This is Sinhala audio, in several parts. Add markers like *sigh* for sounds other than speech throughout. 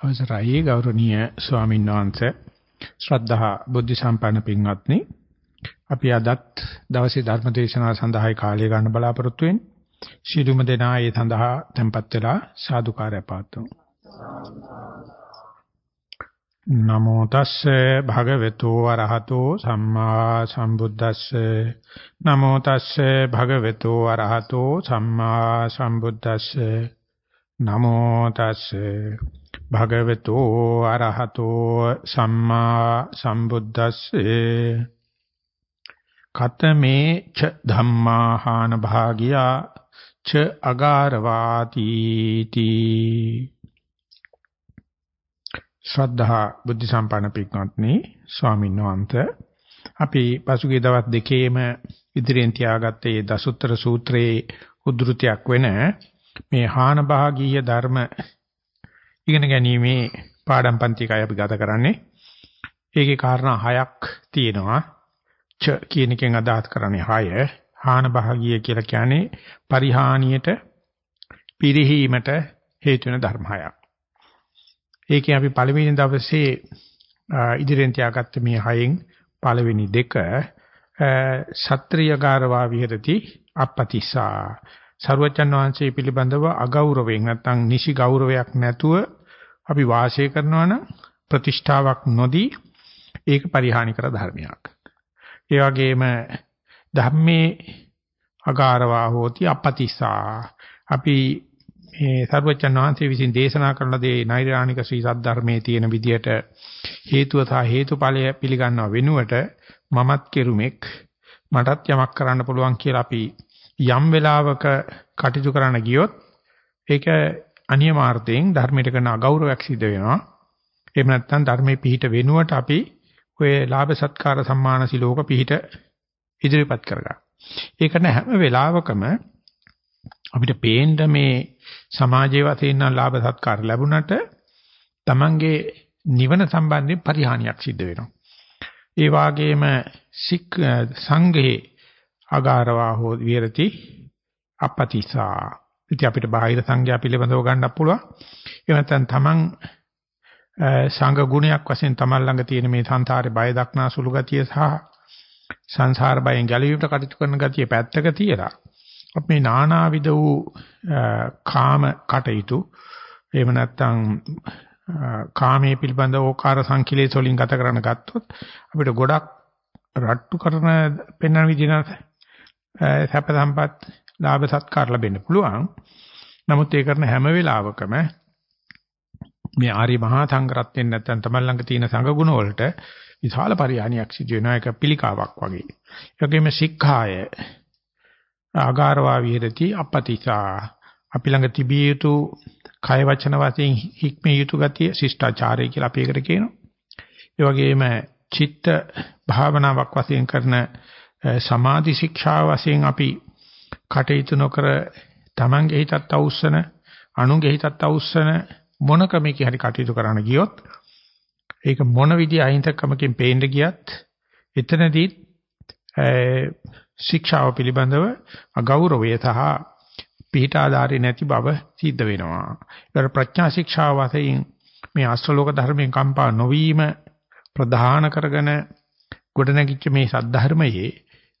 අවසරයි ගෞරවනීය ස්වාමීන් වහන්සේ. ශ්‍රද්ධා බුද්ධ සම්පන්න පින්වත්නි. අපි අදත් දවසේ ධර්ම දේශනාව සඳහායි කාලය ගන්න බලාපොරොත්තු වෙන්නේ. ශිළුම දෙනා ඒ සඳහා tempත් වෙලා සාදුකාරය පාත්තුමු. නමෝ තස්සේ භගවතු වරහතෝ සම්මා සම්බුද්දස්සේ. නමෝ තස්සේ භගවතු වරහතෝ සම්මා සම්බුද්දස්සේ. නමෝ තස්සේ. භගවතු අරහතෝ සම්මා සම්බුද්දස්සේ. කතමේ ච ධම්මාහාන භාගියා ච අගාරවාති තී ශ්‍රද්ධා බුද්ධ සම්පන්න පිටනත්නි ස්වාමීන් වහන්සේ. අපි පසුගිය දවස් දෙකේම ඉදිරියෙන් තියාගත්තේ දසුත්තර සූත්‍රයේ උද්ෘතයක් වෙන මේ හාන භාගීය ධර්ම ඉගෙන ගැනීමේ පාඩම් පන්තිකයි අපි ගත කරන්නේ. ඒකේ කාරණා හයක් තියෙනවා. ච කියන එකෙන් අදහස් කරන්නේ හය. හාන භාගිය කියලා කියන්නේ පරිහානියට පිරිහීමට හේතු වෙන ධර්ම හයක්. ඒකේ අපි පළවෙනි දවසේ ඉදිරියෙන් තියාගත්ත මේ හයෙන් පළවෙනි දෙක සත්‍ත්‍රියගාරවා විහෙරති අපපතිසා සර්වචන් වහන්සේ පිළිබඳව අගෞරවයෙන් නැත්නම් නිසි ගෞරවයක් නැතුව අපි වාසය කරනවා නම් ප්‍රතිෂ්ඨාවක් නොදී ඒක පරිහානි කර ධර්මයක්. ඒ වගේම ධම්මේ අගාරවා හෝති අපතිසා අපි මේ සර්වචන් වහන්සේ විසින් දේශනා කරන දේ නෛර්යානික ශ්‍රී සද්ධර්මයේ තියෙන විදියට හේතුව සහ හේතුඵලය පිළිගන්නව වෙනුවට මමත් කෙරුමෙක් මටත් යමක් කරන්න පුළුවන් කියලා අපි යම් වෙලාවක කටයුතු කරන්න ගියොත් ඒක අනියමාර්ථයෙන් ධර්මයට කරන අගෞරවයක් සිද්ධ වෙනවා. එහෙම නැත්නම් ධර්මයේ පිහිට වෙනුවට අපි ඔය ලාභ සත්කාර සම්මාන සිලෝක පිහිට ඉදිරිපත් කරගන්න. ඒක නැ හැම වෙලාවකම අපිට පේන්න මේ සමාජයේ වශයෙන් නම් ලාභ සත්කාර ලැබුණට Tamange නිවන සම්බන්ධයෙන් පරිහානියක් සිද්ධ වෙනවා. ඒ වාගේම සික් සංඝේ අගාරවා හෝ විරති අපතිසා ඉතින් අපිට බාහිර සංඥා පිළිබඳව ගන්නත් පුළුවන්. ඒ නැත්නම් තමන් සංඝ ගුණයක් වශයෙන් තමන් ළඟ තියෙන මේ සංසාරේ බය දක්නා සුළු ගතිය සහ සංසාර බයෙන් ගැලවීමට කටයුතු කරන ගතිය පැත්තක තියලා අපි මේ නානාවිද වූ කාම කටයුතු එහෙම නැත්නම් කාමයේ පිළිබඳ ඕකාර සංකලේශ වලින් ගත කරන ගත්තොත් අපිට ගොඩක් රට්ටු කරන පෙන්වන විදිහට සැප සම්පත් ලාභ සත්කාර ලැබෙන්න පුළුවන්. නමුත් ඒ කරන හැම වෙලාවකම මේ ආර්ය මහා සංඝරත්නයෙන් නැත්තම් තමයි ළඟ තියෙන සංඝ ගුණ වලට විශාල පරිහානියක් සිදු වෙනවා ඒක පිළිකාවක් වගේ. ඒ වගේම සික්ඛාය ආගාරවා විහෙරති අපතිසා අපි ළඟ තිබිය යුතු කය වචන වශයෙන් හික්මේ යුතු ගතිය ශිෂ්ටාචාරය කියලා අපි ඒකට කියනවා. ඒ වගේම චිත්ත භාවනාවක් වශයෙන් කරන සමාධි ශික්ෂා වශයෙන් අපි කටයුතු නොකර Tamange හිතත් අවුස්සන අනුන්ගේ හිතත් අවුස්සන මොන ක්‍රමයකින් හරි කටයුතු කරන්න ගියොත් ඒක මොන විදිහ අහිංසකකමකින් පේන්න ගියත් එතනදී ශික්ෂාව පිළිබඳව අගෞරවය සහ පිටාදාරි නැති බව සිද්ධ වෙනවා. ඒතර ප්‍රඥා ශික්ෂාව වශයෙන් මේ අශ්‍රලෝක ධර්මයෙන් කම්පා නොවීම ප්‍රධාන කරගෙන ගොඩනැගිච්ච මේ සද්ධර්මයේ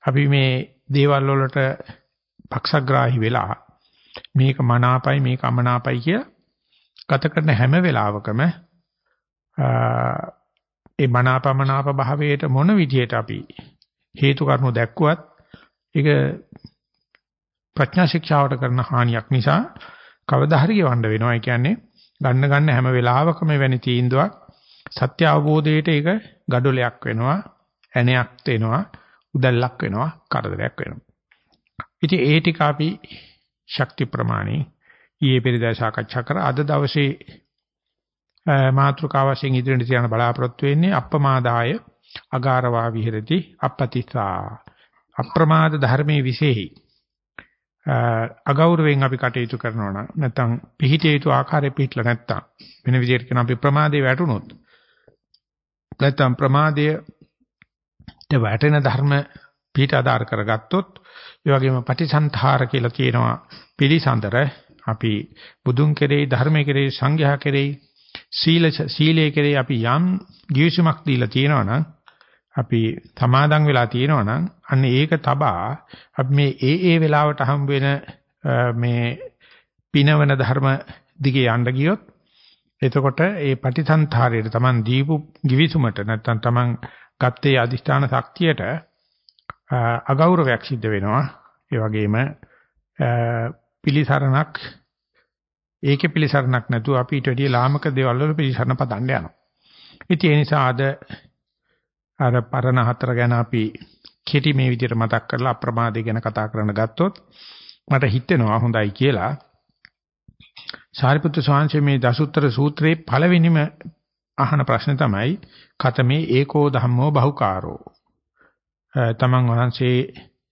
අපි මේ දේවල් වලට පක්ෂග්‍රාහී වෙලා මේක මනාපයි මේක අමනාපයි කිය ගත කරන හැම වෙලාවකම ඒ මනාපමනාප භාවයට මොන විදියට අපි හේතු කාරණු දැක්කුවත් ඒක ප්‍රඥා ශික්ෂාවට කරන හානියක් නිසා කවදා හරි ගෙවන්න වෙනවා. ඒ කියන්නේ ගන්න ගන්න හැම වෙලාවකම වෙනි තීන්දුවක් සත්‍ය අවබෝධයට ඒක gadolයක් වෙනවා, ඇණයක් වෙනවා, උදැල්ලක් වෙනවා, කරදරයක් වෙනවා. ඉතින් ඒ ටික අපි ශක්ති ප්‍රමාණේ ඊයේ පෙරේදා සාකච්ඡා කරා. අද දවසේ මාත්‍රකාව වශයෙන් ඉදිරියට තියන බලාපොරොත්තු වෙන්නේ අප්‍රමාදාය අගාරවා විහෙරති අපතිසා අප්‍රමාද ධර්මයේ විශේෂයි. අගෞරවයෙන් අපි කටයුතු කරනවා නම් නැත්නම් පිහිටිය යුතු ආකාරය පිහිටලා නැත්නම් වෙන විදිහට කියන අපි ප්‍රමාදේ වැටුනොත් නැත්නම් ප්‍රමාදයට වැටෙන ධර්ම පිහිට ආධාර කරගත්තොත් ඒ වගේම පටිසන්ධාර කියලා කියනවා පිළිසඳර. අපි බුදුන් කෙරෙහි ධර්මයේ කෙරෙහි සංඝයා කෙරෙහි සීල සීලයේ කෙරේ අපි යම් ගිවිසුමක් දීලා තියෙනවා නම් අපි සමාදන් වෙලා තියෙනවා නම් අන්න ඒක තබා අපි මේ ඒ ඒ වෙලාවට හම් වෙන මේ පිනවන ධර්ම දිගේ යන්න ගියොත් එතකොට ඒ පටිසන්තරයට Taman දීපු givisumට නැත්නම් Taman ගත්තේ අදිෂ්ඨාන ශක්තියට අගෞරවයක් සිද්ධ වෙනවා. ඒ වගේම පිලිසරණක් ඒකේ පිලිසරණක් නැතුව අපි ඊට වැඩිය ලාමක දේවල් වල පිලිසරණ පදන්න යනවා. ඉතින් ඒ නිසා අද අර පරණ හතර ගැන අපි කෙටි මේ විදිහට මතක් කරලා අප්‍රමාදය ගැන කතා කරන්න ගත්තොත් මට හිතෙනවා හොඳයි කියලා. සාරිපුත්‍ර ස්වාමීන් මේ දසුත්තර සූත්‍රයේ පළවෙනිම අහන ප්‍රශ්නේ තමයි කතමේ ඒකෝ ධම්මෝ බහුකාරෝ. තමන් වහන්සේ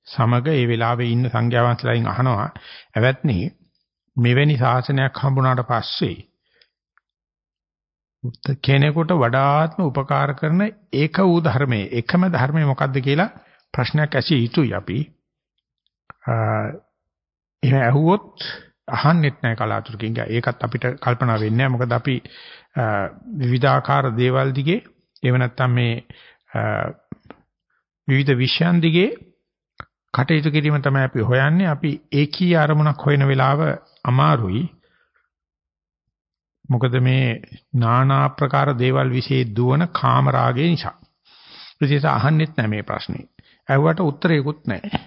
සමග ඒ වෙලාවේ ඉන්න සංඝයා වහන්සේලාගෙන් අහනවා "ඇවැත්නි මෙවැනි ශාසනයක් හම්බුණාට පස්සේ කෙනෙකුට වඩාත්ම උපකාර කරන ඒක වූ ධර්මයේ එකම ධර්මයේ මොකක්ද කියලා ප්‍රශ්නයක් ඇසිය යුතුයි අපි. එහෙම ඇහුවොත් අහන්නෙත් නැහැ කලාතුරකින්. ඒකත් අපිට කල්පනා වෙන්නේ මොකද අපි විවිධාකාර දේවල් දිගේ එහෙම නැත්නම් මේ විවිධ විෂයන් දිගේ කටයුතු කිරීම තමයි අපි හොයන්නේ. අපි ඒකී අරමුණක් හොයන වෙලාව අමාරුයි. මොකද මේ নানা ආකාර දේවල් વિશે දුවන කාමරාගය නිසා. ප්‍රතිස අහන්නෙත් නැහැ මේ ප්‍රශ්නේ. ඇහුවට උත්තරයකුත් නැහැ.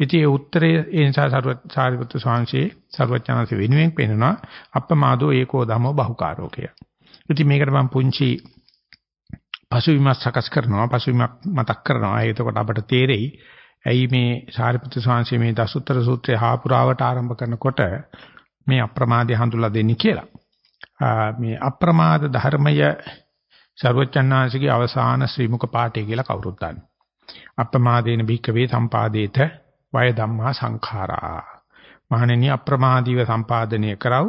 ඉතින් ඒ උත්තරේ ඒ නිසා සාරිපුත්‍ර ස්වාමීන් සර්වඥාන්සේ වෙනුවෙන් පෙන්නනවා අප්පමාදෝ ඒකෝ ධම්මෝ බහුකාරෝ කිය. ඉතින් මේකට මම පුංචි පසුවිමත් සකස් කරනවා පසුවිමක් මතක් කරනවා. එතකොට අපට තේරෙයි ඇයි මේ සාරිපුත්‍ර ස්වාමීන් මේ දසුත්තර සූත්‍රය හාපුරාවට ආරම්භ කරනකොට මේ අප්‍රමාදය හඳුල්ලා දෙන්නේ කියලා. මේ අප්‍රමාද ධර්මය සර්වචන්නාංශිකේ අවසාන ශ්‍රීමුක පාඨය කියලා කවුරුත් දන්නේ. අප්‍රමාදේන භික්කවේ සම්පාදේත වය ධම්මා සංඛාරා. මහණෙනි අප්‍රමාදීව සම්පාදනය කරව.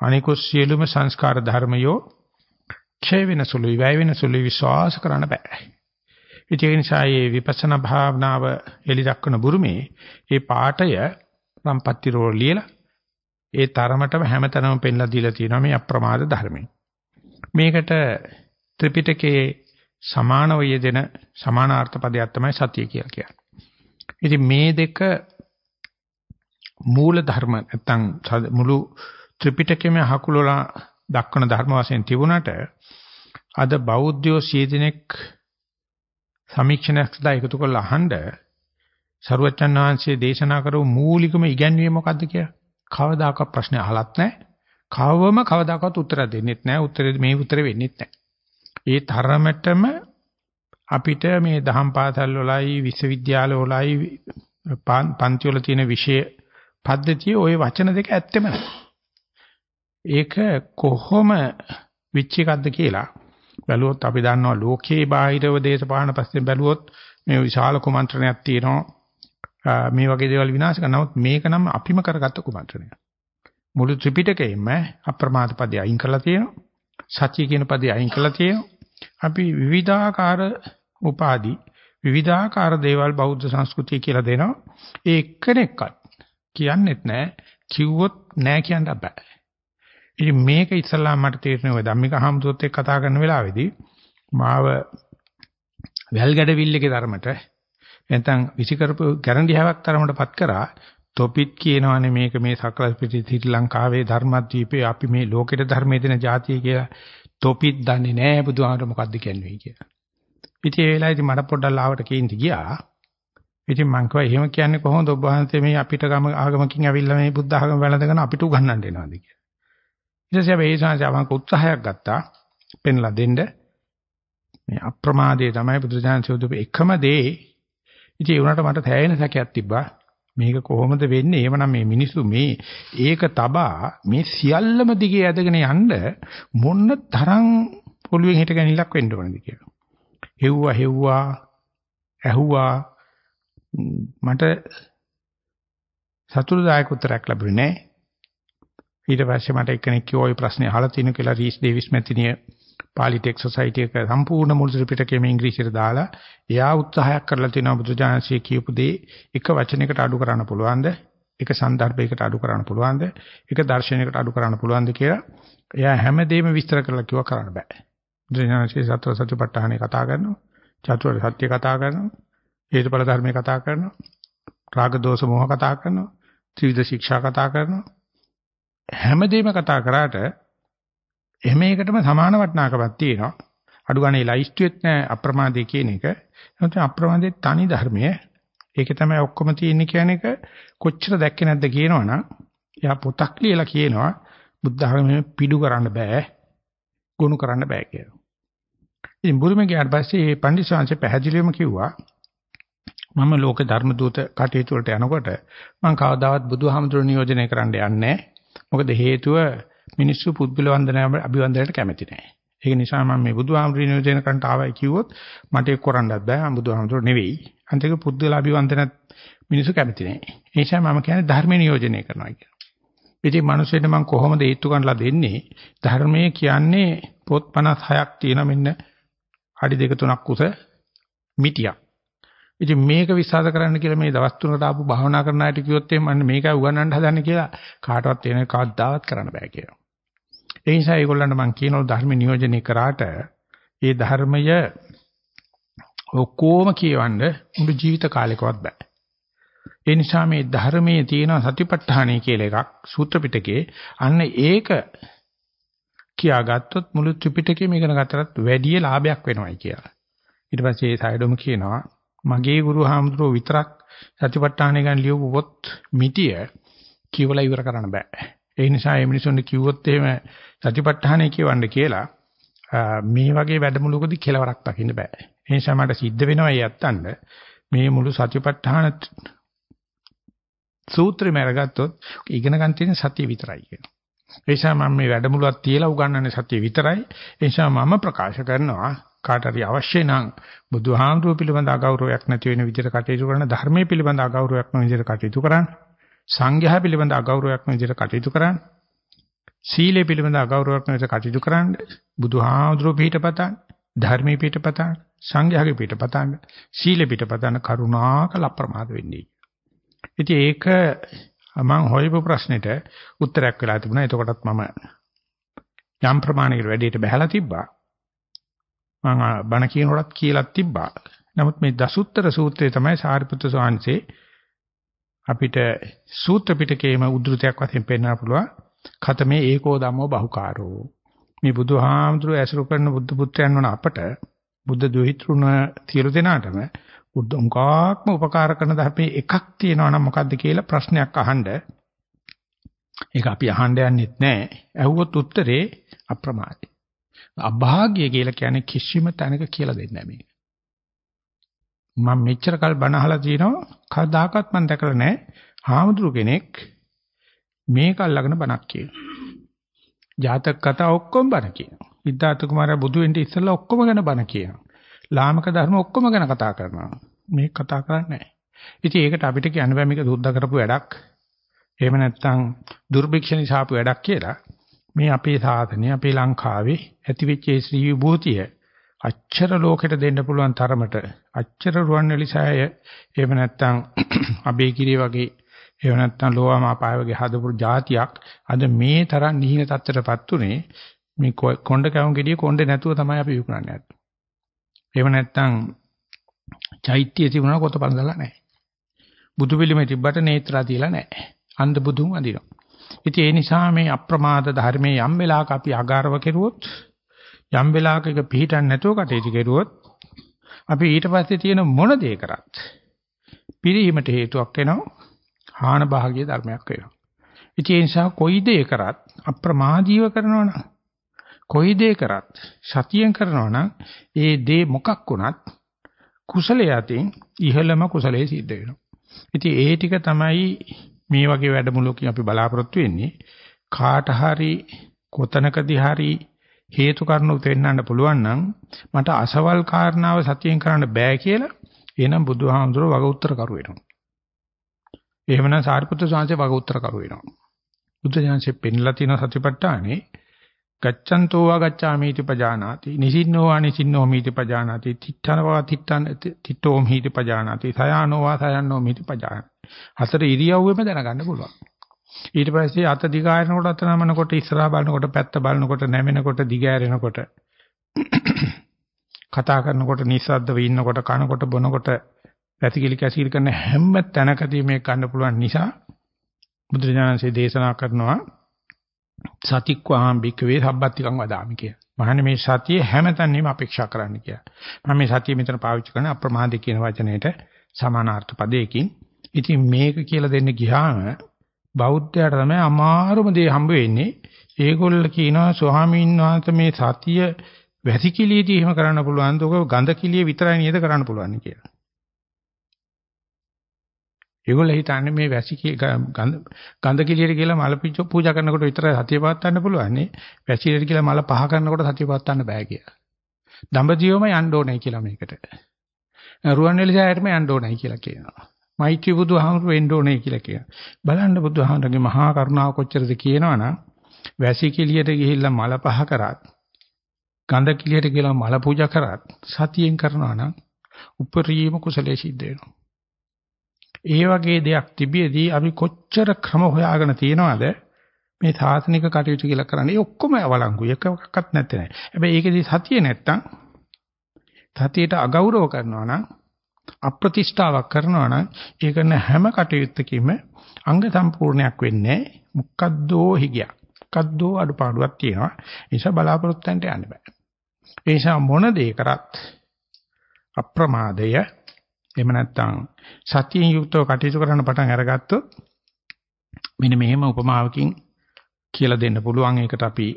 අනිකුත් සියලුම සංස්කාර ධර්මයෝ ක්ෂය වෙන සුළුයි වැය වෙන සුළුයි විශ්වාස කරන්න බෑ. ඒ නිසා මේ විපස්සනා භාවනාව එලි දක්වන බුරුමේ මේ පාඨය සම්පත්‍ති රෝල ලියලා ඒ තරමටම හැමතැනම පෙන්ලා දීලා තියෙනවා මේ අප්‍රමාද ධර්මය. මේකට ත්‍රිපිටකයේ සමානව යෙදෙන සමානාර්ථ පදයක් තමයි සතිය කියලා කියන්නේ. ඉතින් මේ දෙක මූල ධර්ම නැත්තම් මුළු ත්‍රිපිටකයේම හකුලලා දක්වන ධර්ම වශයෙන් තිබුණාට අද බෞද්ධයෝ සියදිනෙක් සමීක්ෂණයක් සදා එකතු කරලා අහන්න සරුවච්චන් වහන්සේ දේශනා කරපු මූලිකම ඉගැන්වීම මොකද්ද කියලා? කවදාකවත් ප්‍රශ්න අහලත් නැහැ. කවවම කවදාකවත් උත්තර දෙන්නෙත් නැහැ. උත්තරේ මේ උත්තරේ වෙන්නෙත් නැහැ. ඒ තරමටම අපිට මේ දහම් පාසල් වලයි විශ්වවිද්‍යාල වලයි පන්ති වල තියෙන විෂය පද්ධතිය ওই වචන දෙක ඇත්තෙම ඒක කොහොම විච් එකක්ද කියලා බැලුවොත් අපි දන්නවා ලෝකේ බාහිරව දේශපාලන පස්සේ බැලුවොත් මේ විශාල කුමන්ත්‍රණයක් තියෙනවා මේ වගේ දේවල් විනාශ කරනවා. නමුත් මේක නම් අපිම කරගත්ත කුමන්ත්‍රණයක්. මුළු ත්‍රිපිටකයෙම අප්‍රමාද පදය අයින් කරලා තියෙනවා. සත්‍ය කියන පදය අයින් කරලා තියෙනවා. අපි විවිධාකාර උපාදි විවිධාකාර දේවල් බෞද්ධ සංස්කෘතිය කියලා දෙනවා. ඒ එක්කෙනෙක්වත් කියන්නෙත් නැහැ. කිව්වොත් නැහැ කියන්න බෑ. ඉතින් මේක ඉස්සල්ලා මට තේරෙනවා ධම්මික හම්දුත් එක්ක කතා කරන වෙලාවේදී මාව වැල්ගඩවිල්ලේ ධර්මයට නැත්නම් විසිකරපු ගැරන්ඩියාවක් තරමටපත් කරා තොපිත් කියනවානේ මේක මේ සකල පිටි ශ්‍රී ලංකාවේ ධර්මද්වීපේ අපි මේ ලෝකෙට ධර්මයේ දෙන જાතිය කියලා තොපිත් දන්නේ නැහැ බුදුහාමර මොකද්ද කියන්නේ කියලා. ඉතින් ඒ වෙලාවේදී මට පොඩ්ඩක් ලාවට කේන්ති ගියා. ඉතින් මං කිව්වා එහෙම කියන්නේ කොහොමද ඔබ වහන්සේ මේ අපිට ගම ආගමකින් ඇවිල්ලා මේ බුද්ධ ආගම වැළඳගෙන අපිට උගන්වන්න එනවාද කියලා. ඊට පස්සේ අපි ඒ සංසාරවක උත්සාහයක් ගත්තා. පෙන්ලා දෙන්න මේ අප්‍රමාදයේ තමයි බුදුසසුන සෝදුප එකම දේ. ඉතින් ඒ උනට මට තැයෙන සැකයක් තිබ්බා. මේක කොහොමද වෙන්නේ? එහෙමනම් මේ මිනිස්සු මේ ඒක තබා මේ සියල්ලම දිගේ ඇදගෙන යන්න මොන්න තරම් පොළුවෙන් හිට ගැනිලක් වෙන්න ඕනද කියලා. හෙව්වා හෙව්වා ඇහුවා මට සතුටුදායක උත්තරයක් ලැබුණේ නැහැ. ඊට පස්සේ මට එක්කෙනෙක් කිව්වා ওই ප්‍රශ්නේ අහලා තියෙන කියලා රීස් ඩේවිස් මැතිනිය පාලිටෙක් සොසයිටි එක සම්පූර්ණ මුල් ත්‍රිපිටකයම ඉංග්‍රීසියට දාලා එයා උත්සාහයක් කරලා තිනවා බුදුජානසී කියපු දේ එක වචනයකට අඩු කරන්න පුළුවන්ද එක සංදර්භයකට අඩු කරන්න පුළුවන්ද? එක දර්ශනයකට අඩු කරන්න පුළුවන්ද කියලා එයා හැමදේම විස්තර කරලා කිව්වා කරන්න බෑ. බුදුරජාණන්සේ සතර සතිපට්ඨානෙ කතා කරනවා. චතුරාර්ය සත්‍ය කතා කරනවා. හේතුඵල ධර්මයේ කතා කරනවා. රාග දෝෂ මොහ කතා කරනවා. ත්‍රිවිධ ශික්ෂා කතා කරනවා. හැමදේම කතා කරාට එහෙම එකටම සමාන වටිනාකමක් තියෙනවා. අඩු ගානේ ලයිස්ට්ුවෙත් නෑ අප්‍රමාදේ කියන එක. නැත්නම් අප්‍රමාදේ තනි ධර්මය. ඒක තමයි ඔක්කොම තියෙන්නේ කියන එක කොච්චර දැක්කේ නැද්ද කියනවනම් එයා පොතක් ලියලා කියනවා බුද්ධ ධර්මයේ පිඩු කරන්න බෑ. ගොනු කරන්න බෑ කියලා. ඉතින් බුරුමේ ගියාට පස්සේ මේ පඬිස්සංශ පැහැදිලිවම කිව්වා මම ලෝක ධර්ම දූත කටයුතු වලට යනකොට මම කවදාවත් බුදුහාමුදුරු නියෝජනය කරන්න යන්නේ මොකද හේතුව මිනිස්සු පුද්ගල වන්දනය අභිවන්දනයට කැමති නැහැ. ඒක නිසා මම මේ බුදුහාමුදුරු නියෝජනය කරන්න ආවයි කිව්වොත් මට ඒක කරන්නත් බෑ. මම බුදුහාමුදුරු නෙවෙයි. අන්තික පුද්ගල අභිවන්දනත් මිනිස්සු කැමති නැහැ. ඒ නිසා මම කියන්නේ ධර්ම නියෝජනය කරනවා කියලා. ඉතින් මිනිස්සුන්ට මම කොහොමද ඒත්තු ගන්නලා දෙන්නේ? ධර්මයේ කියන්නේ පොත් 56ක් තියෙන මෙන්න අඩි දෙක තුනක් උස මිටියක්. ඉතින් මේක විශ්වාස කරන්න කියලා මේ දවස් තුනකට ආපු භාවනා කරන අයට කිව්වොත් එහෙනම් මම මේකයි උගන්වන්න හදන්නේ කියලා කාටවත් එන කවදාවත් කරන්න බෑ කියලා. ඒ නිසා ඒගොල්ලන්ට මම කියනවා ධර්ම නියෝජනය කරාට ඒ ධර්මය ඔක්කොම කියවන්න මුළු ජීවිත කාලෙකවත් බෑ. ඒ නිසා මේ ධර්මයේ තියෙන සතිපට්ඨානය කියලා එකක් සූත්‍ර පිටකේ අන්න ඒක කියාගත්තොත් මුළු ත්‍රිපිටකයම ඉගෙන ගන්නටත් වැඩි ලාභයක් වෙනවයි කියලා. ඊට පස්සේ ඒ සයිඩොම කියනවා මගේ ගුරු හාමුදුරුවෝ විතරක් සතිපට්ඨානය ගැන ලියපු පොත් මිටිය කියවලා ඉවර කරන්න බෑ. ඒ නිසා මේ මිනිසුන්ට කිව්වොත් එහෙම සතිපට්ඨානය කියවන්න කියලා මේ වගේ වැඩමුළුකදී කෙලවරක් දකින්න බෑ. ඒ නිසා මට සිද්ධ වෙනවා යත්තන්න මේ මුළු සතිපට්ඨාන සූත්‍රෙම අරගත්තොත් ඉගෙන ගන්න තියෙන සතිය විතරයි කියනවා. ඒ නිසා මම මේ වැඩමුළුවක් තියලා උගන්වන්නේ සතිය විතරයි. ඒ නිසා මම ප්‍රකාශ කරනවා කාට හරි අවශ්‍ය නම් බුදුහාමුදුරුව පිළිබඳ අගෞරවයක් නැති වෙන විදිහට කටයුතු කරන ධර්මයේ පිළිබඳ අගෞරවයක් නැති විදිහට කටයුතු කරන්න. සංඝයා පිළිබඳ අගෞරවයක් නැති විදිහට කටයුතු කරන්න. සීලය පිළිබඳ අගෞරවයක් නැති විදිහට කටයුතු කරන්න. බුදුහාමුදුරුව පිටපතන්, ධර්මයේ පිටපතන්, සංඝයාගේ පිටපතන්, සීල පිටපතන් කරුණාකල අප්‍රමාද වෙන්නේ. ඉතින් ඒක මම හොයපු ප්‍රශ්නෙට උත්තරයක් වෙලා තිබුණා. එතකොටත් මම යම් ප්‍රමාණයකට වැඩේට බහැලා තිබ්බා. මම බණ කියනකොටත් කියලා තිබ්බා. නමුත් මේ දසුත්තර සූත්‍රය තමයි සාරිපුත්‍ර ස්වාමීන්සේ අපිට සූත්‍ර පිටකේම උද්ෘතයක් වශයෙන් පෙන්වන්න පුළුවන්. ඛතමේ ඒකෝ ධම්මෝ බහුකාරෝ. මේ බුදුහාමුදුරුවෝ ඇසුරු කරන බුද්ධ පුත්‍රයන් වන අපට බුද්ධ දුහිතෘණ තියලු දෙනාටම උද්දම්කාක්ම උපකාර කරන ධර්මයේ එකක් තියෙනවා නම් මොකද්ද කියලා ප්‍රශ්නයක් අහන්න. ඒක අපි අහන්න යන්නෙත් නැහැ. ඇහුවොත් උත්තරේ අප්‍රමාදී. අභාග්‍ය කියලා කියන්නේ කිසිම තැනක කියලා දෙන්නේ නැහැ මේක. මම මෙච්චර කල් බණ අහලා තිනවා කවදාකවත් මම දැකලා නැහැ. හාමුදුරු කෙනෙක් මේක අල්ලගෙන බණක් කියනවා. ජාතක කතා ඔක්කොම බණ කියනවා. විද්‍යාර්ථ කුමාරයා බුදු වෙන්න ඉස්සෙල්ලා ඔක්කොම ගැන බණ කියනවා. ලාමක ධර්ම ඔක්කොම ගැන කතා කරනවා. මේක කතා කරන්නේ නැහැ. ඉතින් ඒකට අපිට කියන්න බෑ මේක සුද්ධ කරපු වැඩක්. එහෙම නැත්නම් දුර්භික්ෂණි සාපු වැඩක් කියලා. මේ අපේ සාධනය අපේ ලංකාවේ ඇතිවෙච්ච ඒ ශ්‍රී විභූතිය අච්චර ලෝකෙට දෙන්න පුළුවන් තරමට අච්චර රුවන්වැලිසෑය එහෙම නැත්නම් *clears throat* අබේකිරිය වගේ එහෙම නැත්නම් ලෝවාමාපාය වගේ හදපු જાතියක් අද මේ තරම් නිහින තත්ත්වයටපත් උනේ මේ කොණ්ඩ කැවුම් ගෙඩිය කොණ්ඩේ නැතුව තමයි අපි විකුණන්නේ. එහෙම නැත්නම් චෛත්‍ය තිබුණා කොට පළඳලා නැහැ. බුදු පිළිමේ තිබ්බට නේත්‍රා තියලා නැහැ. අන්ධ බුදුන් අඳිනවා. ඉතින් ඒ නිසා මේ අප්‍රමාද ධර්මයේ යම් වෙලාවක අපි අගාරව කෙරුවොත් යම් වෙලාවක එක පිළිටන් නැතුව කටයුතු කෙරුවොත් අපි ඊට පස්සේ තියෙන මොන දේ කරත් පිරීමට හේතුවක් වෙනවා හාන භාගීය ධර්මයක් වෙනවා. ඉතින් ඒ නිසා කොයි දේ කරත් අප්‍රමාදීව කරනවනම් කොයි දේ කරත් සතියෙන් කරනවා නම් ඒ දේ මොකක් වුණත් කුසලයේ අතින් ඉහළම කුසලයේ සිද්ධ වෙනවා. ඉතින් ඒ ටික තමයි මේ වගේ වැඩමුළුවකින් අපි බලාපොරොත්තු වෙන්නේ. කාට හරි කොතනකදී හරි හේතු කාරණු දෙන්නන්න පුළුවන් නම් මට අසවල් කාරණාව සතියෙන් කරන්න බෑ කියලා එහෙනම් බුදුහාමුදුරුවෝ වග උත්තර කරු වෙනවා. එහෙමනම් සාරිපුත්‍ර ස්වාමීන් වග උත්තර කරු වෙනවා. බුද්ධ ඥානසේ පෙන්ලා තියෙන සතිපට්ඨානේ ගච්ඡන්තෝ වා ගච්ඡාමීති පජානාති නිසින්නෝ වා නිසින්නෝ මීති පජානාති තිත්තන වා තිත්තන තිත්තෝ මීති පජානාති සයානෝ වා සයන්නෝ මීති පජානාති හතර ඉරියව්වෙම දැනගන්න පුළුවන්. ඊට පස්සේ අත දිගාරනකොට අත නමනකොට ඉස්සරහා බලනකොට පැත්ත බලනකොට නැමෙනකොට දිගෑරෙනකොට කතා කරනකොට නිස්සද්දව ඉන්නකොට කනකොට බොනකොට පැතිකිලි කැසිකිලි කරන හැම තැනකදී මේක ගන්න පුළුවන් නිසා බුදුරජාණන්සේ දේශනා කරනවා සතික්වාම් බික්කවේ සබ්බත්තිකං වදාමි කිය. මහන්නේ මේ සතිය හැමතැනම අපේක්ෂා කරන්න කියලා. මම මේ සතිය මෙතන පාවිච්චි කරන අප්‍රමාදී කියන වචනයට සමානාර්ථ පදයකින්. ඉතින් මේක කියලා දෙන්න ගියාම බෞද්ධයාට තමයි අමාරුම දේ හම්බ වෙන්නේ. ඒගොල්ල කියනවා ස්වාමීන් වහන්සේ මේ සතිය වැසිකිළියේදී එහෙම කරන්න පුළුවන්. ඔක ගඳ කිලිය විතරයි නේද කරන්න පුළුවන් කියලා. ඒගොල්ලෝ හිතන්නේ මේ වැසි ගඳ ගඳ කිලියට කියලා මල පිච්ච පූජා කරනකොට විතරයි සතිය පවත්වන්න පුළුවන් නේ. වැසිලියට කියලා මල පහ කරනකොට සතිය පවත්වන්න බෑ කියලා. දඹදිවම යන්න ඕනේ කියලා මේකට. රුවන්වැලිසෑයටම යන්න ඕනේ කියලා කියනවා. මෛත්‍රී බුදුහාමුදුරු වෙන්න ඕනේ කියලා කියනවා. බලන්න බුදුහාමුදුරගේ මහා කරුණාව කොච්චරද කියනවනම් වැසි කිලියට ගිහිල්ලා මල පහ කරත් ගඳ කිලියට කියලා මල පූජා කරත් සතියෙන් කරනවා නම් උපරිම කුසලයේ සිද්ධ වෙනවා. ඒ වගේ දෙයක් තිබියදී අපි කොච්චර ක්‍රම හොයාගෙන තියනවද මේ සාසනික කටයුතු කියලා කරන්නේ ඒ ඔක්කොම අවලංගුයි එකක්වත් නැත්තේ නෑ. හැබැයි ඒකෙදි සතිය නැත්තම් සතියට අගෞරව කරනවා නම් අප්‍රතිෂ්ඨාවක් කරනවා නම් ඒ කරන හැම කටයුත්තකින්ම අංග සම්පූර්ණයක් වෙන්නේ මොකද්දෝ හිගයක්. මොකද්දෝ අඩුපාඩුවක් තියෙනවා. ඒ නිසා බලාපොරොත්තුන්ට යන්න බෑ. ඒ නිසා මොන දේ කරත් අප්‍රමාදය එහෙම නැත්නම් සතියෙන් යුක්තව කටයුතු කරන්න පටන් අරගත්තොත් මෙන්න මෙහෙම උපමාවකින් කියලා දෙන්න පුළුවන් ඒකට අපි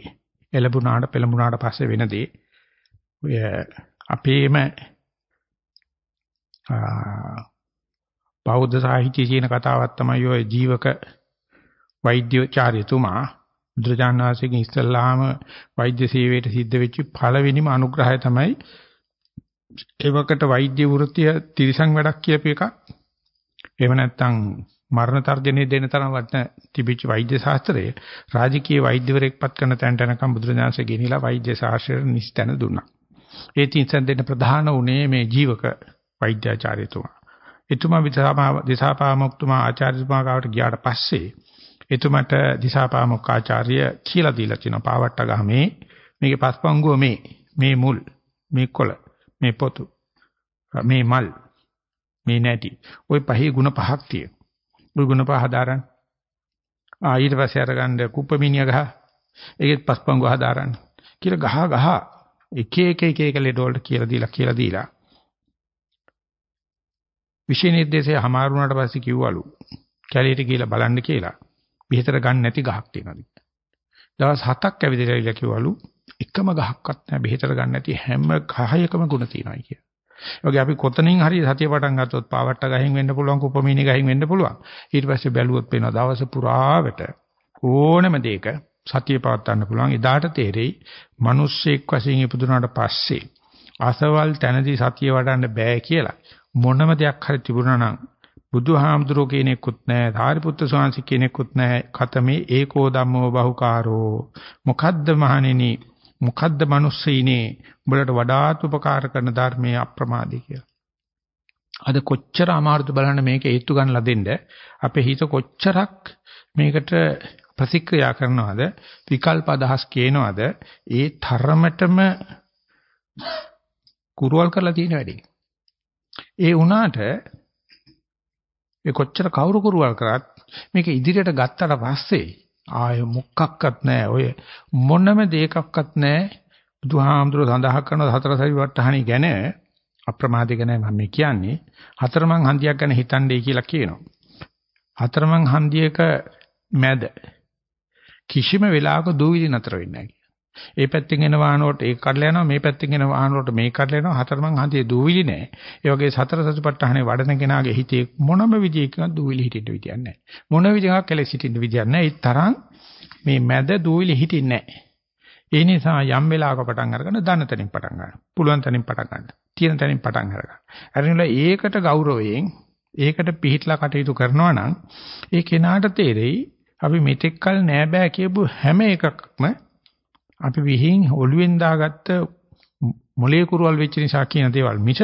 එළඹුණාට පෙළඹුණාට පස්සේ වෙන දේ ඔය අපේම බෞද්ධ සාහිත්‍යයේ තියෙන කතාවක් තමයි ඔය ජීවක වෛද්‍යචාර්යතුමා බුදුරජාණන් වහන්සේගෙන් ඉස්සල්ලාම වෛද්‍ය සේවයට සිද්ධ වෙච්ච පළවෙනිම අනුග්‍රහය තමයි එවකට වෛද්‍ය වෘත්තිය තිරිසන් වැඩක් කියපු එකක්. එහෙම නැත්නම් මරණ තර්ජනය දෙන්න තරම් වටන තිබිච්ච වෛද්‍ය ශාස්ත්‍රය රාජකීය වෛද්‍යවරයෙක්පත් කරන තැනට යනකම් බුදුරජාණන්සේ ගෙනිලා වෛද්‍ය ශාස්ත්‍රය නිස්තන දුන්නා. ඒ තින්සන් දෙන්න ප්‍රධාන උනේ මේ ජීවක වෛද්‍යාචාර්යතුමා. එතුමා දිසාපාමොක්තුමා ආචාර්යතුමා ගාවට ගියාට පස්සේ එතුමට දිසාපාමොක් ආචාර්ය කියලා දීලා තිනවා පාවට්ට ගහමේ මේකේ පස්පංගුව මේ මේ මුල් මේ කොළ මේ පොතු මේ මල් මේ නැටි ওই පහේ ಗುಣ පහක් තියෙනවා. ওই ಗುಣ පහ හදාරන්න. ආ ඊට පස්සේ අරගන්න කුප්පමිනිය ගහ. ඒකෙත් පස්පංගු හදාරන්න. කියලා ගහ ගහ එක එක එක එක ලෙඩ වලට කියලා දීලා කියලා දීලා. විශේෂ නිර්දේශය හමාරු වුණාට පස්සේ කිව්වලු කැලේට ගිහලා බලන්න කියලා. බෙහෙතර ගන්න නැති ගහක් තියෙනවා. දවස් 7ක් ඇවිදලා කිව්වලු එකම ගහක්වත් නැහැ බෙහෙතර ගන්න නැති හැම ගහයකම ಗುಣ තියෙනවා කිය. ඒ වගේ අපි කොතනින් හරි සතිය පටන් ගත්තොත් පාවට්ට ගහින් වෙන්න පුළුවන් කුපමීනි ගහින් වෙන්න පුළුවන්. ඊට පස්සේ බැලුවොත් පේනවා දවස පුරාවට ඕනම දෙයක සතිය පවත්වන්න පුළුවන්. එදාට තේරෙයි මිනිස්සෙක් වශයෙන් ඉපදුනාට පස්සේ අසවල් තැනදී සතිය වඩන්න බෑ කියලා. මොනම දෙයක් හරි තිබුණා නම් බුදුහාමුදුරෝ කෙනෙකුත් නැහැ, ධාරිපුත්‍ර ස්වාමීන් කෙනෙකුත් නැහැ. කතමේ ඒකෝ ධම්මෝ බහුකාරෝ. මොකද්ද මහණෙනි මොකද්ද මිනිස්සෙයිනේ උඹලට වඩාත් උපකාර කරන ධර්මයේ අප්‍රමාදී කියලා. අද කොච්චර අමාරුද බලන්න මේක හේතු ගන්නලා දෙන්න අපේ හිත කොච්චරක් මේකට ප්‍රතික්‍රියා කරනවද විකල්ප අදහස් කියනවද ඒ තරමටම කුරුවල් කරලා තියෙන වැඩේ. ඒ වුණාට ඒ කොච්චර කවුරු කුරුවල් කරත් මේක ඉදිරියට ගත්තට පස්සේ ආය මොකක්වත් නැහැ. ඔය මොනම දෙයකක්වත් නැහැ. බුදුහාමුදුර සඳහන් කරන හතර සවිවට්ටහණි ගැන අප්‍රමාදී ගැන මම කියන්නේ. හතරමං හන්දියක් ගැන හිතන්නේ කියලා කියනවා. හතරමං හන්දියක මැද කිසිම වෙලාවක දූවිලි නතර වෙන්නේ නැහැ. ඒ පැත්තෙන් එන වාහන වලට ඒක කඩලා යනවා මේ පැත්තෙන් එන වාහන වලට මේක කඩලා යනවා හතරමං හන්දියේ දූවිලි නැහැ. ඒ වගේ සතර සතිපට්ඨානේ වඩන කෙනාගේ හිතේ මොනම විදියකින් දූවිලි හිටින්න විදියක් නැහැ. මොන විදිහක් කෙලෙස් හිටින්න විදියක් නැහැ. ඒ තරම් මේ මැද දූවිලි හිටින්නේ නැහැ. ඒ නිසා යම් වෙලාවක පටන් අරගෙන ධන තැනින් පටන් ගන්න. පුළුවන් තැනින් පටන් ගන්න. තියෙන තැනින් පටන් අරගන්න. අරිනුල ඒකට ගෞරවයෙන් ඒකට පිළිහිట్లా කටයුතු කරනවා නම් ඒ කෙනාට තේරෙයි අපි මෙතෙක්කල් නෑ බෑ කියපු හැම එකක්ම අපි විහිං ඔළුවෙන් දාගත්ත මොලේ කුරුවල් වෙච්ච නිසා කියන දේවල් මිස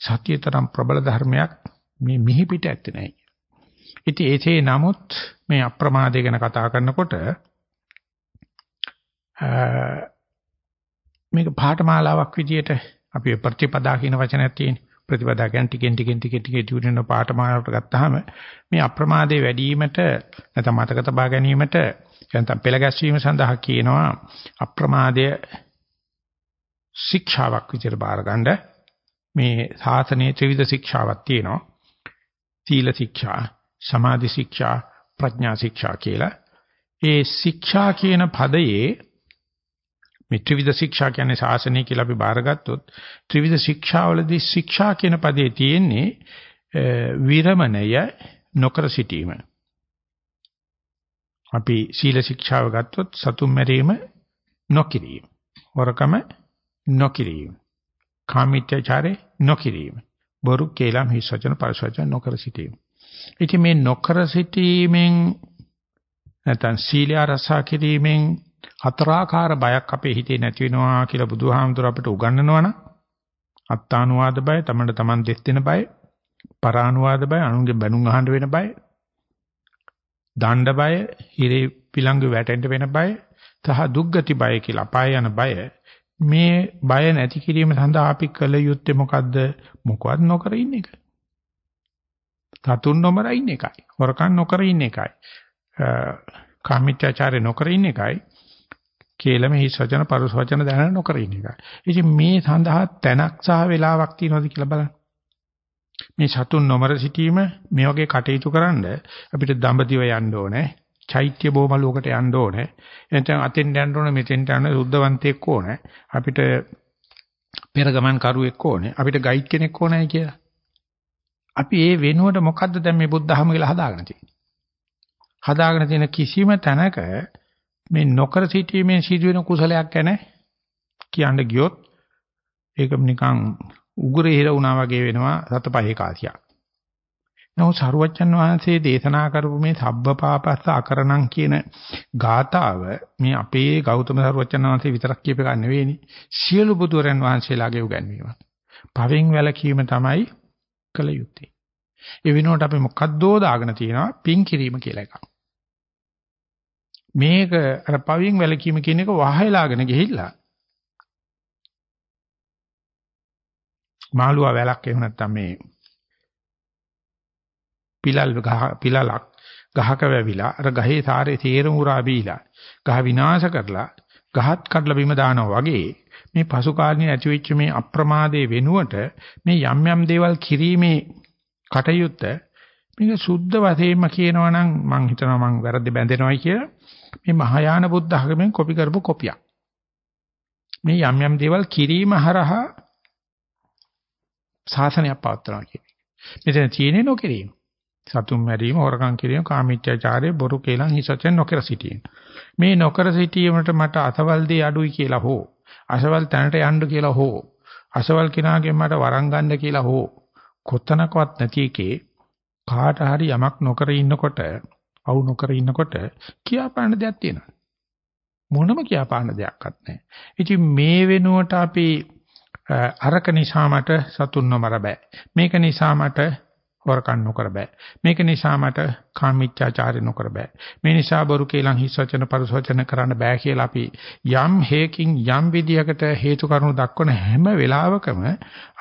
සත්‍යතරම් ප්‍රබල ධර්මයක් මේ මිහි පිට ඇත්තේ නැහැ. ඉතින් ඒසේ නමුත් මේ අප්‍රමාදය ගැන කතා කරනකොට මේක පාඨමාලාවක් විදියට අපි ප්‍රතිපදා කියන වචනයක් තියෙන ප්‍රතිපදා කියන්නේ ටිකෙන් ටිකෙන් ටිකෙන් ටිකේ දියුණුවන පාඨමාලාවට ගත්තාම මේ අප්‍රමාදයේ වැඩිවීමට නැත්නම් මතක තබා ගැනීමට නැත්නම් පෙළ ගැස්වීම සඳහා කියනවා අප්‍රමාදය ශික්ෂාවක් විදියට බාරගන්න. මේ සාසනයේ ත්‍රිවිධ ශික්ෂාවක් තියෙනවා. සීල ශික්ෂා සමාධි ශික්ෂා ප්‍රඥා ශික්ෂා කියලා. ඒ ශික්ෂා කියන පදයේ මේ ත්‍රිවිධ ශික්ෂා කියන්නේ ශාසනය කියලා අපි බාරගත්තොත් ත්‍රිවිධ ශික්ෂාවලදී ශික්ෂා කියන පදේ තියෙන්නේ විරමණය නොකර සිටීම. අපි සීල ශික්ෂාව ගත්තොත් සතුම් මැරීම නොකිරීම. වරකම නොකිරීම. කාමීත්‍යචාරේ නොකිරීම. බොරු කේලම් හිස් වචන පරස වචන නොකර සිටීම. ඉතින් මේ නොකර සිටීමෙන් නැත්නම් සීල ආරසා කිරීමෙන් හතරාකාර බයක් අපේ හිතේ නැති වෙනවා කියලා බුදුහාමුදුර අපිට උගන්වනවනම් අත්තානුවාද බය, තමන්ට තමන් දෙස් දෙන බය, පරානුවාද බය, අනුන්ගේ බැනුම් අහන්න වෙන බය, දණ්ඩ බය, හිරේ පිලංගු වැටෙන්න වෙන බය, සහ දුක්ගති බය කියලා අපාය යන බය මේ බය නැති කිරීම සඳහා අපි කළ යුත්තේ මොකද්ද? මොකවත් නොකර ඉන්න එක. තතුන් නොමර ඉන්න එකයි. හොරකම් නොකර ඉන්න එකයි. කාමීත්‍යාචාරය නොකර ඉන්න එකයි. කේලම හිස් වචන පරුස වචන දැන නොකර ඉන්න එකයි. ඉතින් මේ සඳහා තැනක් සහ වෙලාවක් තියෙනවද කියලා බලන්න. මේ සතුන් නොමර සිටීම මේ වගේ කටයුතු කරන්න අපිට දඹදිව යන්න ඕනේ. චෛත්‍ය බොමලුවකට යන්න ඕනේ. එතෙන් අතෙන් යන්න ඕනේ මෙතෙන්ට යන්න සුද්ධවන්තයෙක් ඕනේ. අපිට පෙර ගමන් කරුවෙක් ඕනේ. අපිට ගයිඩ් කෙනෙක් ඕනේ කියලා. අපි ඒ වෙනුවට මොකද්ද දැන් මේ බුද්ධ ධර්ම කියලා හදාගෙන තියෙන්නේ? හදාගෙන තියෙන කිසිම තැනක මේ නොකර සිටීමෙන් සිදුවෙන කුසලයක් ගැන කියන්න ගියොත් ඒක නිකන් උගුරේ හිර වුණා වගේ වෙනවා සතපහේ කාසියක්. නමුත් සරුවච්චන් වහන්සේ දේශනා කරපු මේ සබ්බපාපස්ස අකරණං කියන ගාතාව මේ අපේ ගෞතම සරුවච්චන් වහන්සේ විතරක් කියප එක නෙවෙයිනේ. සියලු බුදුරන් වහන්සේලාගේ උගන්වීම. පවෙන් වැළකීම තමයි කළ යුත්තේ. ඒ වෙනුවට අපි මොකද්දෝ දාගෙන තියෙනවා පින් කිරීම කියලා එකක්. මේක අර පවින් වැලකීම කියන එක වහයලාගෙන ගිහිල්ලා මාළුවා වැලක් එහෙම නැත්නම් මේ පිලල් ගහ පිලලක් ගහක වැවිලා අර ගහේ සාරේ තේරුම් උරා බීලා ගහ විනාශ කරලා ගහත් කඩලා බිම දානවා වගේ මේ පසු කාලින ඇති වෙච්ච මේ අප්‍රමාදයේ වෙනුවට මේ යම් යම් දේවල් කිරීමේ කටයුත්ත මේක සුද්ධ වශයෙන්ම කියනවා නම් මං හිතනවා මං වැරදි බැඳෙනවයි කියලා මේ මහායාන බුද්ධ ආගමෙන් කොපි කරපු කොපියක්. මේ යම් යම් දේවල් කිරීම හරහා ශාසනයක් පවත්වනවා කියන්නේ. මෙතන තියෙන්නේ නොකිරීම. සතුම් මැරීම, හොරකම් කිරීම, කාමීත්‍යාචාරය, බොරු කේලම් හිසචෙන් නොකර සිටීම. මේ නොකර සිටීමට මට අසවල් දේ අඩුයි කියලා හෝ, අසවල් තැනට යන්න කියලා හෝ, අසවල් කෙනාගෙන් මට වරන් ගන්න කියලා හෝ, කොතනකවත් නැති එකේ කාට හරි යමක් නොකර ඉන්නකොට අවු නොකර ඉන්නකොට කියාපාන දෙයක් තියෙනවා. මොනම කියාපාන දෙයක්වත් නැහැ. ඉතින් මේ වෙනුවට අපි අරක නිසා මට සතුන් නොමර බෑ. මේක නිසා මට හොරකම් නොකර බෑ. මේක නිසා මට කාමීච්ඡාචාරය නොකර බෑ. මේ නිසා බොරු කේලම් හිස් වචන පරුස වචන කරන්න බෑ කියලා අපි යම් හේකින් යම් විදියකට හේතු කාරණු දක්වන හැම වෙලාවකම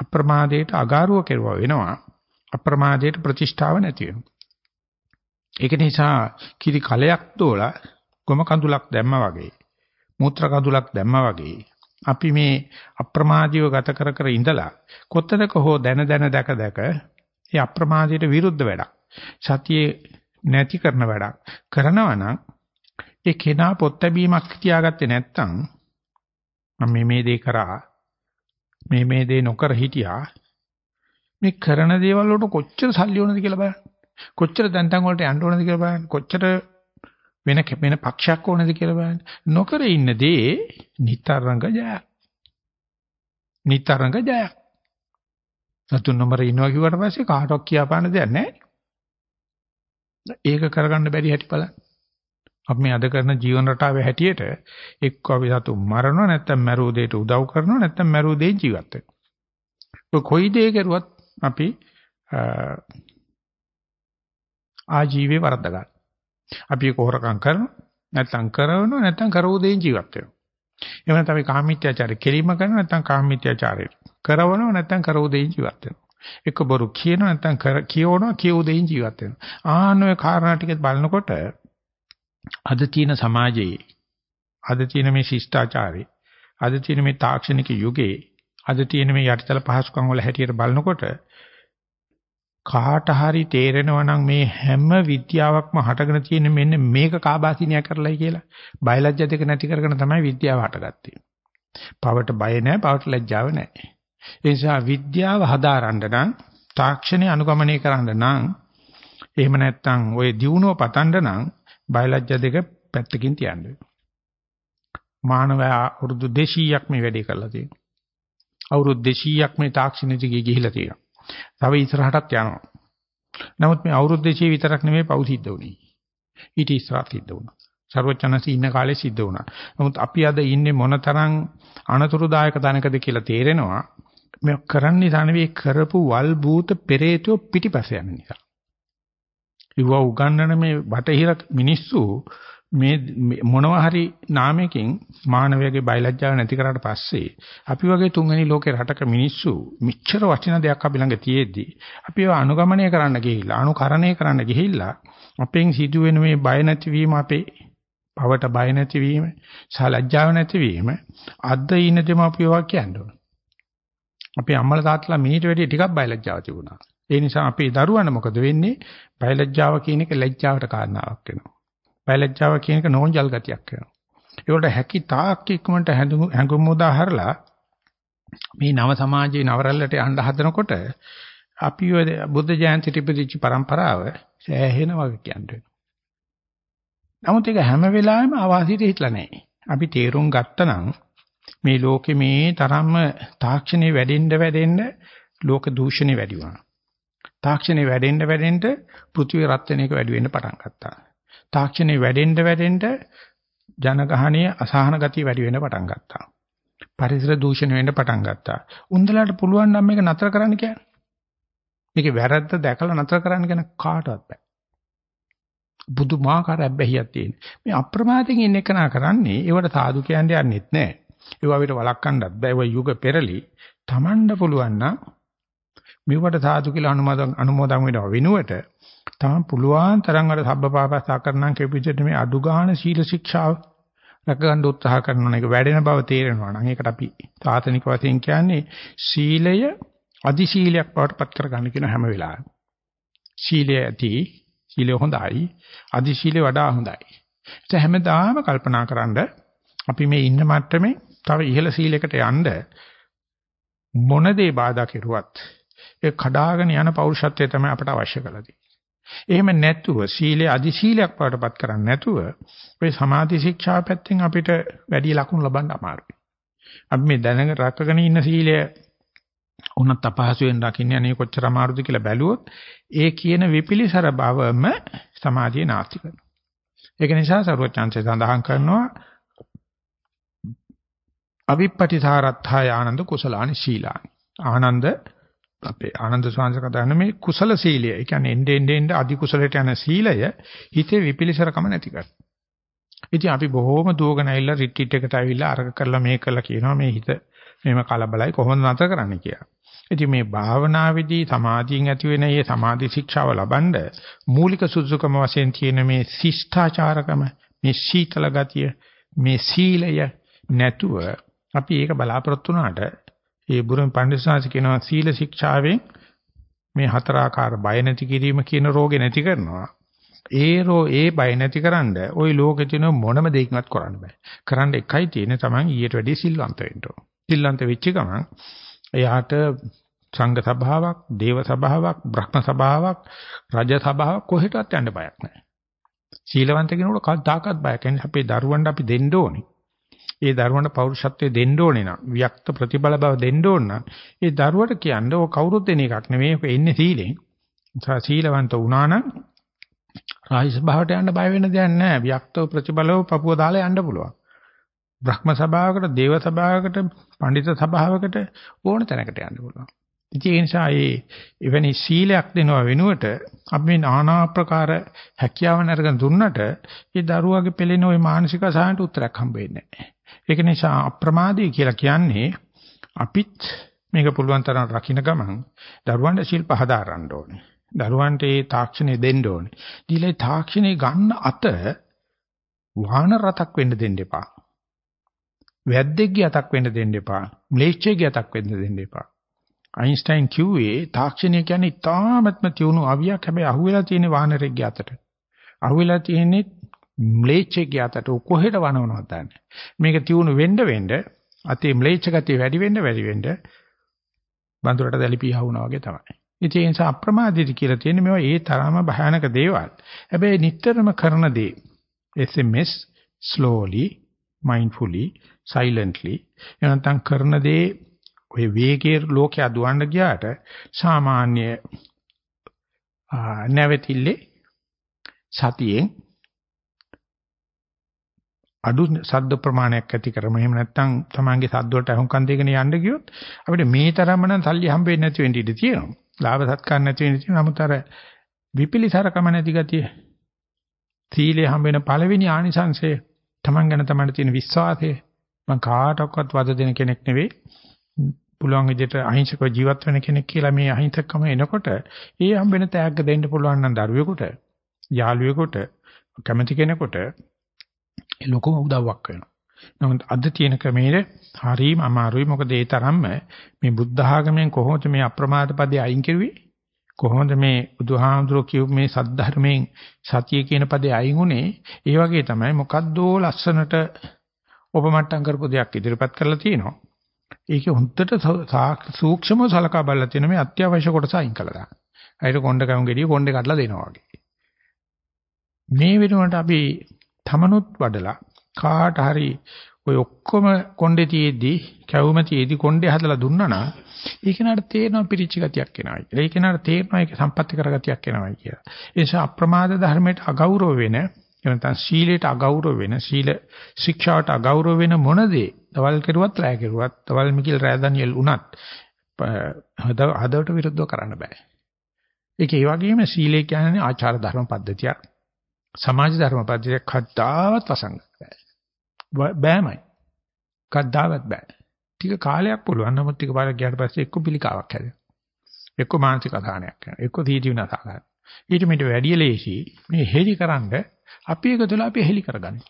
අප්‍රමාදයට අගාරුව කෙරුවා වෙනවා. අප්‍රමාදයට ප්‍රතිෂ්ඨාව නැති වෙනවා. ඒක නිසා කිරි කලයක් දෝලා ගොම කඳුලක් දැම්මා වගේ මූත්‍රා කඳුලක් දැම්මා වගේ අපි මේ අප්‍රමාදීව ගත කර කර ඉඳලා කොතනක හෝ දැන දැන දැක දැක ඒ අප්‍රමාදයට විරුද්ධ වැඩක්. සතියේ නැති කරන වැඩක්. කරනවා නම් ඒ කෙනා පොත් ලැබීමක් තියාගත්තේ නැත්නම් මම මේ මේ දේ කරා මේ මේ දේ නොකර හිටියා. මේ කරන දේවල් වලට කොච්චර සල්ලි ඕනද කියලා බලන්න. කොච්චර දැන්තන් වලට යන්න ඕනද කියලා බලන්න. කොච්චර වෙන වෙන පක්ෂයක් ඕනද කියලා බලන්න. නොකර ඉන්න දේ නිතරංග ජය. නිතරංග ජය. සතුන් නම්බර ඉන්නවා කිව්වට පස්සේ කාටවත් කියාපාන්න දෙයක් නැහැ. ඒක කරගන්න බැරි හැටි බලන්න. අපි මේ අද කරන ජීවන රටාවේ හැටියට එක්ක අපි සතු මරනවා නැත්නම් මැරූ දෙයට උදව් කරනවා නැත්නම් මැරූ දෙයින් ජීවත් වෙනවා. කොයි දේ කරුවත් අපි ආජීවයේ වරද්ද ගන්න. අපි ඒක හොරකම් කරනවා නැත්නම් කරනවා නැත්නම් කරවෝ දෙයින් ජීවත් වෙනවා. එහෙම නැත්නම් අපි කාමීත්‍යාචාරය කෙලිම කරනවා නැත්නම් කාමීත්‍යාචාරය කරවනවා නැත්නම් කරවෝ දෙයින් ජීවත් වෙනවා. එක්ක බොරු කියනවා නැත්නම් කියවනවා කියවෝ දෙයින් ජීවත් වෙනවා. ආන්න ඔය කාරණා ටික බලනකොට අද තියෙන සමාජයේ අද තියෙන මේ ශිෂ්ටාචාරේ අද තියෙන මේ තාක්ෂණික යුගයේ අද තියෙන මේ යටිතල පහසුකම් වල හැටියට බලනකොට කාට හරි තේරෙනවා නම් මේ හැම විද්‍යාවක්ම හටගෙන තියෙන මෙන්න මේක කාබාසිනිය කරලයි කියලා බයලජ්‍ය දෙක නැති කරගෙන තමයි විද්‍යාව හටගත්තේ. පවට බය නැහැ, පවට ලැජ්ජාව නැහැ. ඒ නිසා විද්‍යාව හදාරන්න නම් තාක්ෂණය අනුගමනය කරන්න නම් එහෙම නැත්නම් ওই දියුණුව පතන්න නම් බයලජ්‍ය දෙක පැත්තකින් තියන්න මානවයා අවුරුදු 200ක් මේ වැඩේ කරලා තියෙනවා. අවුරුදු 200ක් මේ තාක්ෂණ දිගේ ගිහිලා තියෙනවා. තව ඉස්සරහටත් යනවා. නමුත් මේ අවුරුදු 200 විතරක් නෙමෙයි පව් සිද්ධ වුනේ. ඊට ඉස්සරහ සිද්ධ වුණා. ਸਰවඥාන්සේ ඉන්න කාලේ සිද්ධ වුණා. නමුත් අපි අද ඉන්නේ මොනතරම් අනතුරුදායක තැනකද කියලා තේරෙනවා. මේ කරන්නේ තනවි කරපු වල් භූත පෙරේතෝ පිටිපස්ස යන නිසා. ඉව උගන්නන මේ බටහිර මිනිස්සු මේ මොනවා හරි නාමයකින් මානවයාගේ බයලජ්ජාව නැති කරාට පස්සේ අපි වගේ තුන්වෙනි ලෝකේ රටක මිනිස්සු මිච්ඡර වටින දෙයක් අපි ළඟ තියෙද්දි අපි ඒව අනුගමනය කරන්න ගිහිල්ලා අනුකරණය කරන්න ගිහිල්ලා අපෙන් සිදුවෙන මේ බය නැතිවීම අපේ පවට බය නැතිවීම සලජ්ජාව නැතිවීම අද්ද ඉන්න දෙමාපියෝ කියන්නේ. අපේ අම්මලා තාත්තලා මිනිට වැඩිය ටිකක් බයලජ්ජාව තිබුණා. ඒ නිසා අපේ දරුවන්ට මොකද වෙන්නේ? බයලජ්ජාව කියන එක ලැජ්ජාවට කාරණාවක් වෙනවා. බයලජ්ජාව කියන එක නෝන්ජල් ගතියක් වෙනවා. ඒකට හැකි තාක් ඉක්මනට හැඟුම් උදාහරලා මේ නව සමාජයේ නවරල්ලට යන්න හදනකොට අපි ඔය බුද්ධ ජයන්ති ත්‍රිපදිච්ච પરම්පරාව සෑහෙන වගේ කියන්නේ. නමුත් ඒක හැම වෙලාවෙම අවාසියට හිටලා නැහැ. අපි තේරුම් ගත්තනම් මේ ලෝකෙ මේ තරම්ම තාක්ෂණේ වැඩෙන්න වැඩෙන්න ලෝක දූෂණේ වැඩි වුණා. තාක්ෂණේ වැඩෙන්න වැඩෙන්න පෘථිවි රත් වෙන එක වැඩි වෙන්න පටන් ගත්තා. තාක්ෂණේ වැඩෙන්න වැඩෙන්න ජනගහනීය අසහන ගතිය වැඩි වෙන්න පටන් ගත්තා. පරිසර දූෂණය වෙන්න පටන් ගත්තා. උන්දලට පුළුවන් නම් මේක නතර කරන්න කියන්නේ. මේකේ වැරද්ද දැකලා නතර කරන්න කියන කාටවත් බෑ. බුදුමාකාර අබ්බැහියක් තියෙන. මේ අප්‍රමාදයෙන් ඉන්න එක නා කරන්නේ ඒවට සාදු කියන්නේ යන්නෙත් නෑ. ඒවා අපිට වළක්වන්නත් බෑ. ඒවා යුග පෙරලි. Tamanda පුළුවන් නම් මෙවට සාදු කියලා අනුමೋದන් අනුමෝදන් වෙනව වෙනුවට තමයි පුළුවන් තරම් අර සබ්බපාපස්සා කරනම් කියපු විදිහට මේ අඩු ගන්න සීල ශික්ෂාව රැකගන්න උත්සාහ කරනවා. නේද වැඩෙන බව තේරෙනවා. නම් ඒකට අපි සාතනික වශයෙන් කියන්නේ සීලය අදි සීලයක් බවට පත් කරගන්න කියන හැම වෙලාවෙම. සීලය ඇති සීලය හොඳයි අදි සීලය වඩා හොඳයි. ඒ හැමදාම කල්පනා කරන්ඩ අපි මේ ඉන්න මට්ටමේ තව ඉහළ සීලයකට යන්න මොන දේ බාධා කෙරුවත් ඒ කඩාගෙන යන පෞරුෂත්වය තමයි අපට අවශ්‍ය කරලා තියෙන්නේ. එහෙම නැතුව සීලය අදි සීලයක් වඩපත් කරන්නේ නැතුව ඔය සමාධි ශික්ෂා පැත්තෙන් අපිට වැඩි ලකුණු ලබන්න අමාරුයි. අපි මේ දැනගෙන රැකගෙන ඉන්න සීලය උනත් අපහසුයෙන් රකින්න අනේ කොච්චර අමාරුද කියලා බැලුවොත් ඒ කියන විපිලිසර බවම සමාධිය නාස්ති කරනවා. ඒක නිසා සරුවචාන්සේ සඳහන් කරනවා අවිප්පටිසාරත්ථය ආනන්ද කුසලානි සීලානි. ආනන්ද අපේ ආනන්ද ස්වාමීන් කතා කරන මේ කුසල සීලය. ඒ කියන්නේ එnde ende ende අධි කුසලයට යන සීලය හිතේ විපිලිසරකම නැති කරනවා. ඉතින් අපි බොහොම දුවගෙන ඇවිල්ලා රිට්‍රීට් එකට ඇවිල්ලා අරක කරලා මේක කරලා කියනවා මේ හිත මෙහෙම කලබලයි කොහොමද නැතර කරන්න කියලා. ඉතින් මේ භාවනාවේදී සමාධියෙන් ඇති වෙන මේ සමාධි ශික්ෂාව ලබනද මූලික සුසුකම වශයෙන් තියෙන මේ ශිෂ්ඨාචාරකම මේ සීතල ගතිය මේ සීලය නැතුව අපි ඒක බලාපොරොත්තු වුණාට ඒ බුරුම පඬිස්සාංශ කියනවා සීල ශික්ෂාවෙන් මේ හතරාකාර බය නැති කිරීම කියන රෝගේ නැති කරනවා. ඒ රෝ ඒ බය නැතිකරන්න ওই ලෝකේ තියෙන මොනම දෙයක්වත් කරන්න බෑ. කරන්න එකයි තියෙන්නේ Taman ඊට වැඩිය සිල්වන්ත වෙන්න ඕන. සිල්වන්ත වෙච්ච ගමන් එයාට සංඝ සභාවක්, දේව සභාවක්, බ්‍රහ්ම සභාවක්, රජ සභාවක් කොහෙටවත් යන්න බයක් නැහැ. සීලවන්ත කෙනෙකුට කවදාකවත් බයක් නැහැ. අපේ දරුවන්ට අපි දෙන්න ඕනේ. ඒ දරුවන්ට පෞරුෂත්වය දෙන්න ඕනේ නම් වික්ත ප්‍රතිබල බව දෙන්න ඕන නම් ඒ දරුවට කියන්නේ ඔය කවුරුත් දෙන එකක් නෙමෙයි ඔක එන්නේ සීලෙන්. ඒ සීලවන්ත වුණා නම් රාජ සභාවට යන්න බය වෙන දෙයක් නැහැ. වික්තව ප්‍රතිබලව පපුව දාලා යන්න පුළුවන්. බ්‍රහ්ම සභාවකට, දේව සභාවකට, පඬිත සභාවකට ඕන තැනකට යන්න පුළුවන්. ඉතින් ඒ නිසා මේ එවැනි සීලයක් දෙනවා වෙනුවට අපි මේ নানা ආකාර හැකියාවන් අරගෙන දුන්නට ඒ දරුවාගේ පෙළෙන ওই මානසික අසහනට උත්තරයක් හම්බ වෙන්නේ නැහැ. ඒක නිසා අප්‍රමාදී කියලා කියන්නේ අපිත් මේක පුළුවන් තරම් රකින්න ගමන් දරුවන්ට ශිල්ප හදාරන්න ඕනේ. දරුවන්ට ඒ තාක්ෂණය දෙන්න ඕනේ. දීලා තාක්ෂණය ගන්න අත වාහන රතක් වෙන්න දෙන්න එපා. වැද්දෙක්ගේ අතක් වෙන්න දෙන්න එපා. ම්ලේච්ඡයෙක්ගේ අතක් වෙන්න දෙන්න එපා. අයින්ස්ටයින් කිව්වේ තාක්ෂණය කියන්නේ ඉතාමත්ම තියුණු අවියක් හැබැයි අහුවෙලා තියෙන වාහනරෙක්ගේ අතට. අහුවෙලා තියෙන්නේ ම්ලේච්ඡයෙක්ගේ අතට කොහෙට වනවනවද දන්නේ. මේක තියුණු වෙන්න වෙන්න අතේ ම්ලේච්ඡ ගතිය වැඩි වෙන්න වැඩි වෙන්න බඳුරට දැලිපිය වුණා වගේ තමයි. ඉතින් ඒ නිසා අප්‍රමාදිත කියලා තියෙන්නේ මේවා ඒ තරම භයානක දේවල්. හැබැයි නිටතරම කරන දේ SMS slowly mindfully silently එනතන් කරන දේ ඔය වේගයේ ලෝකයේ අදුවන්න ගියාට සාමාන්‍ය නැවතිල්ලේ සතියෙන් අඩු ශබ්ද ප්‍රමාණයක් ඇති කරම එහෙම නැත්නම් තමන්ගේ ශබ්ද වලට අහුම්කම් දෙගෙන යන්න ගියොත් අපිට මේ තරම්ම නම් සල්ලි හම්බ වෙන්නේ නැති වෙන්න ඉඩ තියෙනවා. ලාභ සත්කාර නැති වෙන්න තියෙනවා. නමුත් අර විපිලිසරකම නැති ගතිය සීලේ හම්බ වෙන පළවෙනි ආනිසංශය තමන් ගැන තමන්ට තියෙන විශ්වාසය මම කාටවත් වද දෙන කෙනෙක් නෙවෙයි. පුළුවන් විදිහට අහිංසකව ජීවත් වෙන කෙනෙක් කියලා මේ අහිංසකම එනකොට ඒ හම්බෙන තෑග්ග දෙන්න පුළුවන් නම් දරුවෙකුට යාළුවෙකුට කැමති කෙනෙකුට ලොකුම උදව්වක් වෙනවා. නමුත් අද තියෙන ක්‍රමයේ හරීම අමාරුයි. මොකද ඒ තරම්ම මේ බුද්ධ ආගමෙන් කොහොමද මේ අප්‍රමාද පදේ අයින් කරුවේ? කොහොමද මේ බුදුහාමුදුරුවෝ කියු මේ සද්ධර්මයෙන් සතිය කියන පදේ අයින් උනේ? ඒ වගේ තමයි මොකද්දෝ ලස්සනට ඔබමට්ටම් කරපු දෙයක් ඉදිරිපත් කරලා තියෙනවා. ඒකේ හොන්දට සූක්ෂමව සලකා බලලා තියෙන මේ අත්‍යවශ්‍ය කොටස අයින් කළා දාන්න. අයිට කොණ්ඩ කවුන් ගෙඩිය කොණ්ඩේ කඩලා දෙනවා වගේ. මේ වෙනුවට අපි තමනුත් වඩලා කාට හරි ඔය ඔක්කොම කොණ්ඩේ තියේදී කැවුම තියේදී කොණ්ඩේ හදලා දුන්නා නම් ඒ කෙනාට තේරෙනවා පිරිච්ච ගතියක් එනවා කියලා. ඒ කෙනාට තේරෙනවා ඒක සම්පත්‍ති කරගතියක් එනවා කියලා. ඒ නිසා අප්‍රමාද ධර්මයට අගෞරව වෙන එනතන් සීලයට අගෞරව වෙන සීල ශික්ෂාවට අගෞරව වෙන මොන දේ තවල් කෙරුවත් රැය කෙරුවත් තවල් මිකිල් රැය දනියල් උනත් හදවට විරුද්ධව කරන්න බෑ. ඒක ඒ වගේම සීලය කියන්නේ ආචාර ධර්ම පද්ධතියක්. සමාජ ධර්ම පද්ධතියක් කද්දාවත් වසංගත බෑ. බෑමයි. කද්දාවත් බෑ. ටික කාලයක් පුළුවන් නමුත් ටික පාරක් ගියාට පස්සේ එක්ක පිළිකාවක් හැදෙනවා. එක්ක මානසික අසහනයක් කරනවා. එක්ක තීටි විනාශ කරනවා. ඊට මෙට වැඩි ලේසි මේ හෙලිකරනද අපි එක තුළ අපි හෙලි කරගන්නේ.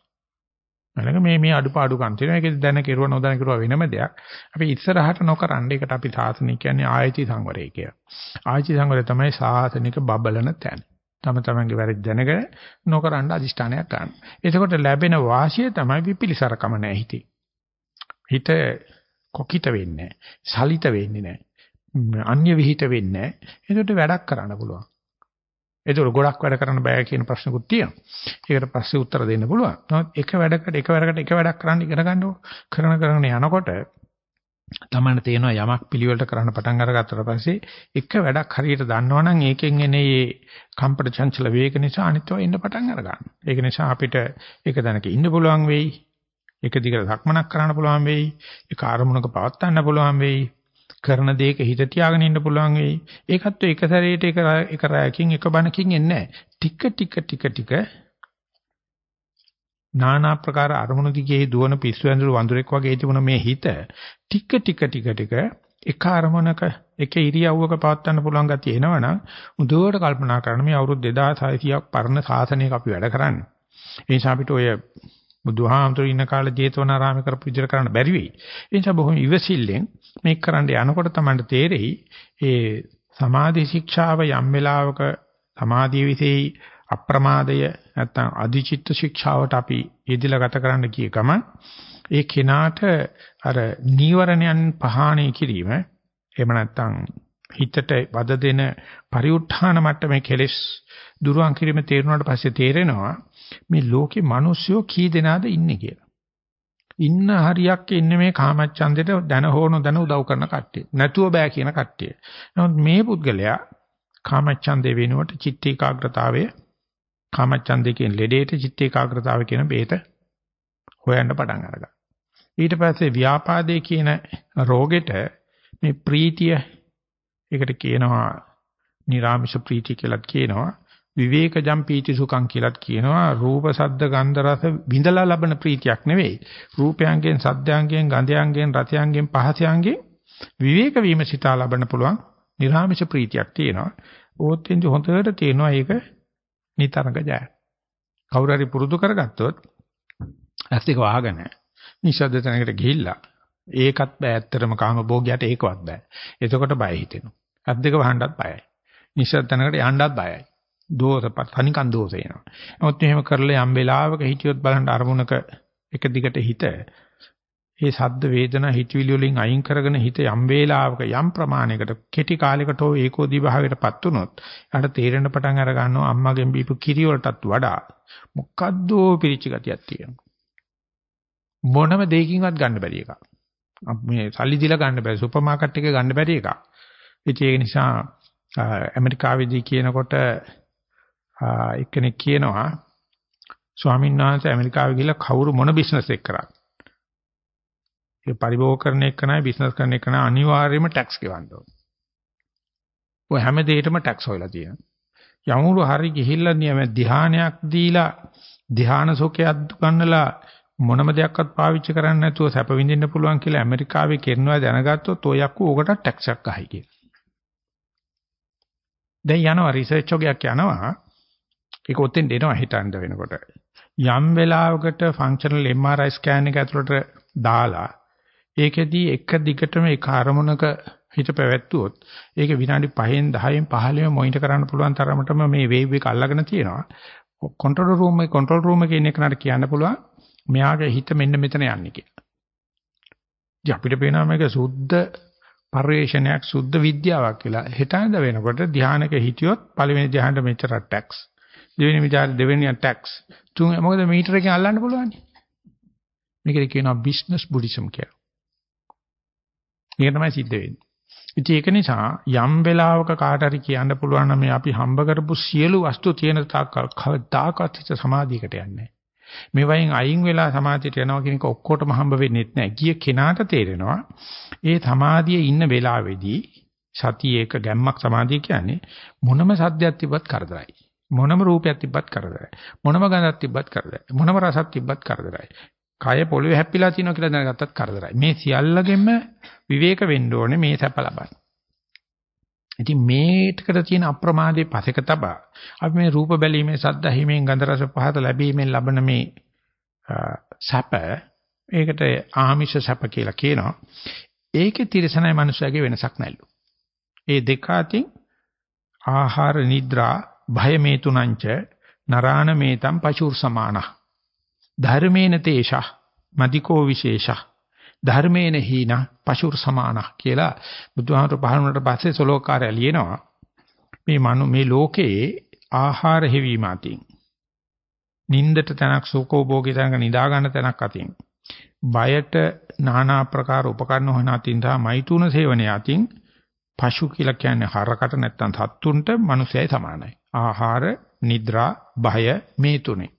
මනක මේ මේ අඩුපාඩුකම් තියෙනවා. ඒක දැන කෙරුව නොදැන කෙරුව වෙනම දෙයක්. අපි ඉස්සරහට නොකරන්න ඒකට අපි සාසනික කියන්නේ ආයති සංවරය කියලා. ආයති සංවරය තමයි සාසනික බබලන තැන. තම තමන්ගේ වැරදි දැනගෙන නොකරන්න අදිෂ්ඨානයක් ගන්න. එතකොට ලැබෙන වාසිය තමයි විපිලිසරකම නැහැ හිතේ. හිත කොකිත වෙන්නේ නැහැ. සලිත වෙන්නේ නැහැ. අන්‍ය විහිිත වෙන්නේ නැහැ. එතකොට වැඩක් කරන්න පුළුවන්. ඒතකොට ගොඩක් වැඩ කරන්න බෑ කියන ප්‍රශ්නකුත් තියෙනවා. ඒකට පස්සේ උත්තර දෙන්න පුළුවන්. නමුත් එක වැඩකට එක වැඩකට එක වැඩක් කරන්න ඉගෙන ගන්නකො කරන කරන යනකොට තමන්න තේනවා යමක් පිළිවෙලට කරන්න පටන් අරගත්තට පස්සේ එක වැඩක් හරියට දන්නවනම් ඒකෙන් එන මේ කම්පට චංචල වේග නිසා අනිත්ව එන්න පටන් අරගන්නවා. ඒක නිසා අපිට එක දැනක ඉන්න පුළුවන් වෙයි. එක දිගට සක්මනක් කරන්න පුළුවන් වෙයි. ඒක ආරමුණක පවත්වන්න පුළුවන් වෙයි. කරන දේක හිත තියාගෙන ඉන්න පුළුවන් වෙයි. ඒකත් එක සැරේට එක එක රැයකින් එක බණකින් එන්නේ නැහැ. ටික ටික ටික ටික নানা ප්‍රකාර අරමුණු දිගේ දුවන පිස්සු ඇඳුරු වඳුරෙක් වගේ තිබුණ මේ හිත ටික ටික ටික ටික එක අරමුණක එක ඉරියව්වක පවත්වන්න පුළුවන් ගතිය එනවනම් උදේට කල්පනා කරන මේ අවුරුදු 2600ක් පරණ සාසනයක අපි වැඩ කරන්නේ. ඒ නිසා අපිට ඔය බුදුහාමතුරු ඉන්න කාලේ ජේතවනාරාමේ කරපු විදිහට කරන්න බැරි වෙයි. ඒ නිසා බොහොම ඉවසිල්ලෙන් මේක කරන්න යනකොට තමයි තේරෙයි ඒ සමාධි ශික්ෂාව යම් වෙලාවක සමාධිය විසෙයි අප්‍රමාදය නැත්නම් අධිචිත්ත ශික්ෂාවට අපි යෙදিলা ගත කරන්න කිය ගමන් ඒ කෙනාට අර නීවරණයන් පහාණය කිරීම එහෙම නැත්නම් හිතට වද දෙන පරිඋත්ථාන මට්ටමේ කෙලෙස් දුරුවන් කිරීම තේරුණාට පස්සේ තේරෙනවා මේ ලෝකේ මිනිස්සුયો කී දෙනාද ඉන්නේ කියලා. ඉන්න හරියක් ඉන්නේ මේ කාමච්ඡන්දෙට දැන හෝන දැන උදව් කරන කට්ටිය. නැතුව බෑ කියන කට්ටිය. නමුත් මේ පුද්ගලයා කාමච්ඡන්දේ වෙනුවට චිත්ත ඒකාග්‍රතාවය කාමච්ඡන්දේ කියන ලෙඩේට චිත්ත ඒකාග්‍රතාවය කියන බේත හොයන්න පටන් අරගන්නවා. ඊට පස්සේ ව්‍යාපාදේ කියන රෝගෙට මේ ප්‍රීතිය ඒකට කියනවා නිරාමිෂ ප්‍රීති කියලාත් කියනවා. විවේකජම් පීති සුඛං කියලාත් කියනවා. රූප, ශබ්ද, ගන්ධ, රස විඳලා ලබන ප්‍රීතියක් නෙවෙයි. රූපයන්ගෙන්, සද්දයන්ගෙන්, ගන්ධයන්ගෙන්, රසයන්ගෙන්, පහසයන්ගෙන් විවේක වීම සිතා ලබන්න පුළුවන් නිරාමිෂ ප්‍රීතියක් තියෙනවා. ඕත් ඉඳි හොඳට තියෙනවා ඒක නිතරක ජය. කවුරු හරි පුරුදු කරගත්තොත් ඇස් දෙක වහගෙන නිශ්ශබ්ද තැනකට ගිහිල්ලා ඒකත් බෑ ඇත්තටම කාම භෝගයට ඒකවත් බෑ. එතකොට බය හිතෙනවා. ඇස් දෙක වහන්නත් බයයි. නිශ්ශබ්ද තැනකට යන්නත් බයයි. දෝෂපත් තනිකන් දෝෂ එනවා. නමුත් එහෙම කරලා යම් වෙලාවක හිටියොත් බලන්න අරමුණක එක දිගට හිත ඒ සද්ද වේදනා හිතවිලි වලින් අයින් කරගෙන හිත යම් වේලාවක යම් ප්‍රමාණයකට කෙටි කාලයකට හෝ ඒකෝදී භාවයටපත් වුනොත් යාට තේරෙන පටන් අර ගන්නවා අම්මගෙන් බීපු කිරි වලටත් වඩා මොකද්දෝ පිරිච්ච ගතියක් තියෙනවා. මොනම දෙයකින්වත් ගන්න බැරි එකක්. මේ සල්ලි දීලා ගන්න බැරි සුපර් මාකට් එකේ ගන්න බැරි එකක්. ඉතින් ඒ නිසා ඇමරිකාවේදී කියනකොට එක්කෙනෙක් කියනවා ස්වාමීන් වහන්සේ ඇමරිකාවේ ගිහලා කවුරු මොන බිස්නස් එක කරා. ඒ පරිභෝග කරන එක නයි බිස්නස් කරන එක නයි අනිවාර්යයෙන්ම ටැක්ස් ගෙවන්න ඕනේ. ඔය හැම දෙයකටම ටැක්ස් හොයලා තියෙනවා. යමුරු හරි ගිහිල්ලා නියම ධානයක් දීලා ධාන සෝකයක් ගන්නලා මොනම දෙයක්වත් පාවිච්චි කරන්නේ නැතුව සැප විඳින්න පුළුවන් කියලා ඇමරිකාවේ කරනවා දැනගත්තොත් ඔය යක්කු ඕකට ටැක්ස් එකක් අහයි කියලා. දැන් යනවා රිසර්ච් එකක් යනවා. ඒක ඔතෙන් දෙනවා හිතන්න වෙනකොට. යම් වෙලාවකට ෆන්ක්ෂනල් MRI ස්කෑන් එක ඇතුළට දාලා ඒකෙදී එක දිගටම එක අරමුණක හිත පැවැත්වුවොත් ඒක විනාඩි 5න් 10න් 15න් මොනිටර් කරන්න පුළුවන් තරමටම මේ වේව් එක අල්ලගෙන තියෙනවා. කන්ට්‍රෝල් රූම් එකේ කන්ට්‍රෝල් රූම් එකේ ඉන්න කෙනාට කියන්න පුළුවන් මෙයාගේ හිත මෙන්න මෙතන යන්නේ කියලා. ඉතින් අපිට පේනවා මේක සුද්ධ පරිවේශනයක් සුද්ධ විද්‍යාවක් කියලා. හෙටඳ වෙනකොට ධානයක හිටියොත් පළවෙනි ධානයට මෙච්චර ටැක්ස්. දෙවෙනි විචාර දෙවෙනි ටැක්ස්. තුන් මොකද මීටර එකෙන් අල්ලන්න පුළුවන්. මේකට කියනවා බිස්නස් බුද්දිසම් කියලා. ඒක තමයි සිද්ධ වෙන්නේ. ඉතින් ඒක නිසා යම් වෙලාවක කාට හරි කියන්න පුළුවන් නම් මේ අපි හම්බ කරපු සියලු වස්තු තියෙන තාක්කල් කවදාකවත් හිත සමාධියකට යන්නේ නැහැ. මේ වයින් අයින් වෙලා සමාධියට යනවා කියන එක ඔක්කොටම හම්බ වෙන්නේ නැහැ. ගිය කෙනාට තේරෙනවා ඒ සමාධියේ ඉන්න වෙලාවේදී සතියේක ගැම්මක් සමාධිය කියන්නේ මොනම සද්දයක් තිබ්බත් කරදරයි. මොනම රූපයක් තිබ්බත් කරදරයි. මොනම ගඳක් තිබ්බත් කරදරයි. මොනම රසක් තිබ්බත් කරදරයි. කය පොළවේ හැප්පිලා තියෙනවා කියලා දැනගත්තත් කරදරයි. මේ සියල්ලගෙම විවේක වෙන්න ඕනේ මේ සැප ලබන්න. ඉතින් මේකට තියෙන අප්‍රමාදයේ පසෙක තබා අපි මේ රූප බැලීමේ සද්ද හිමෙන් ගන්ධ රස පහත ලැබීමෙන් ලබන මේ සැප ඒකට ආමිෂ සැප කියලා කියනවා. ඒකේ තිරසනයි මනුස්සයගේ වෙනසක් නැල්ලු. ඒ දෙක අතින් ආහාර නිද්‍රා භය මේ තුනංච නරාණ මේතම් පශුර් සමානහ ධර්මේන තේෂා මදිකෝ විශේෂා ධර්මේන හීන පශුර් සමානහ කියලා බුදුහාමර පහළ වුණාට පස්සේ සලෝකාරය ලියනවා මේ මනු මේ ලෝකයේ ආහාර හැවීම අතින් නින්දට තැනක් සුඛෝභෝගී තැනක නිදා ගන්න තැනක් අතින් බයට নানা ආකාර උපකරණ හොන අතින් තමයි මෛතුන සේවනය අතින් පශු කියලා කියන්නේ හරකට නැත්තම් සත්තුන්ට මිනිසයයි සමානයි. ආහාර, නිද්‍රා, භය මේ තුනේ.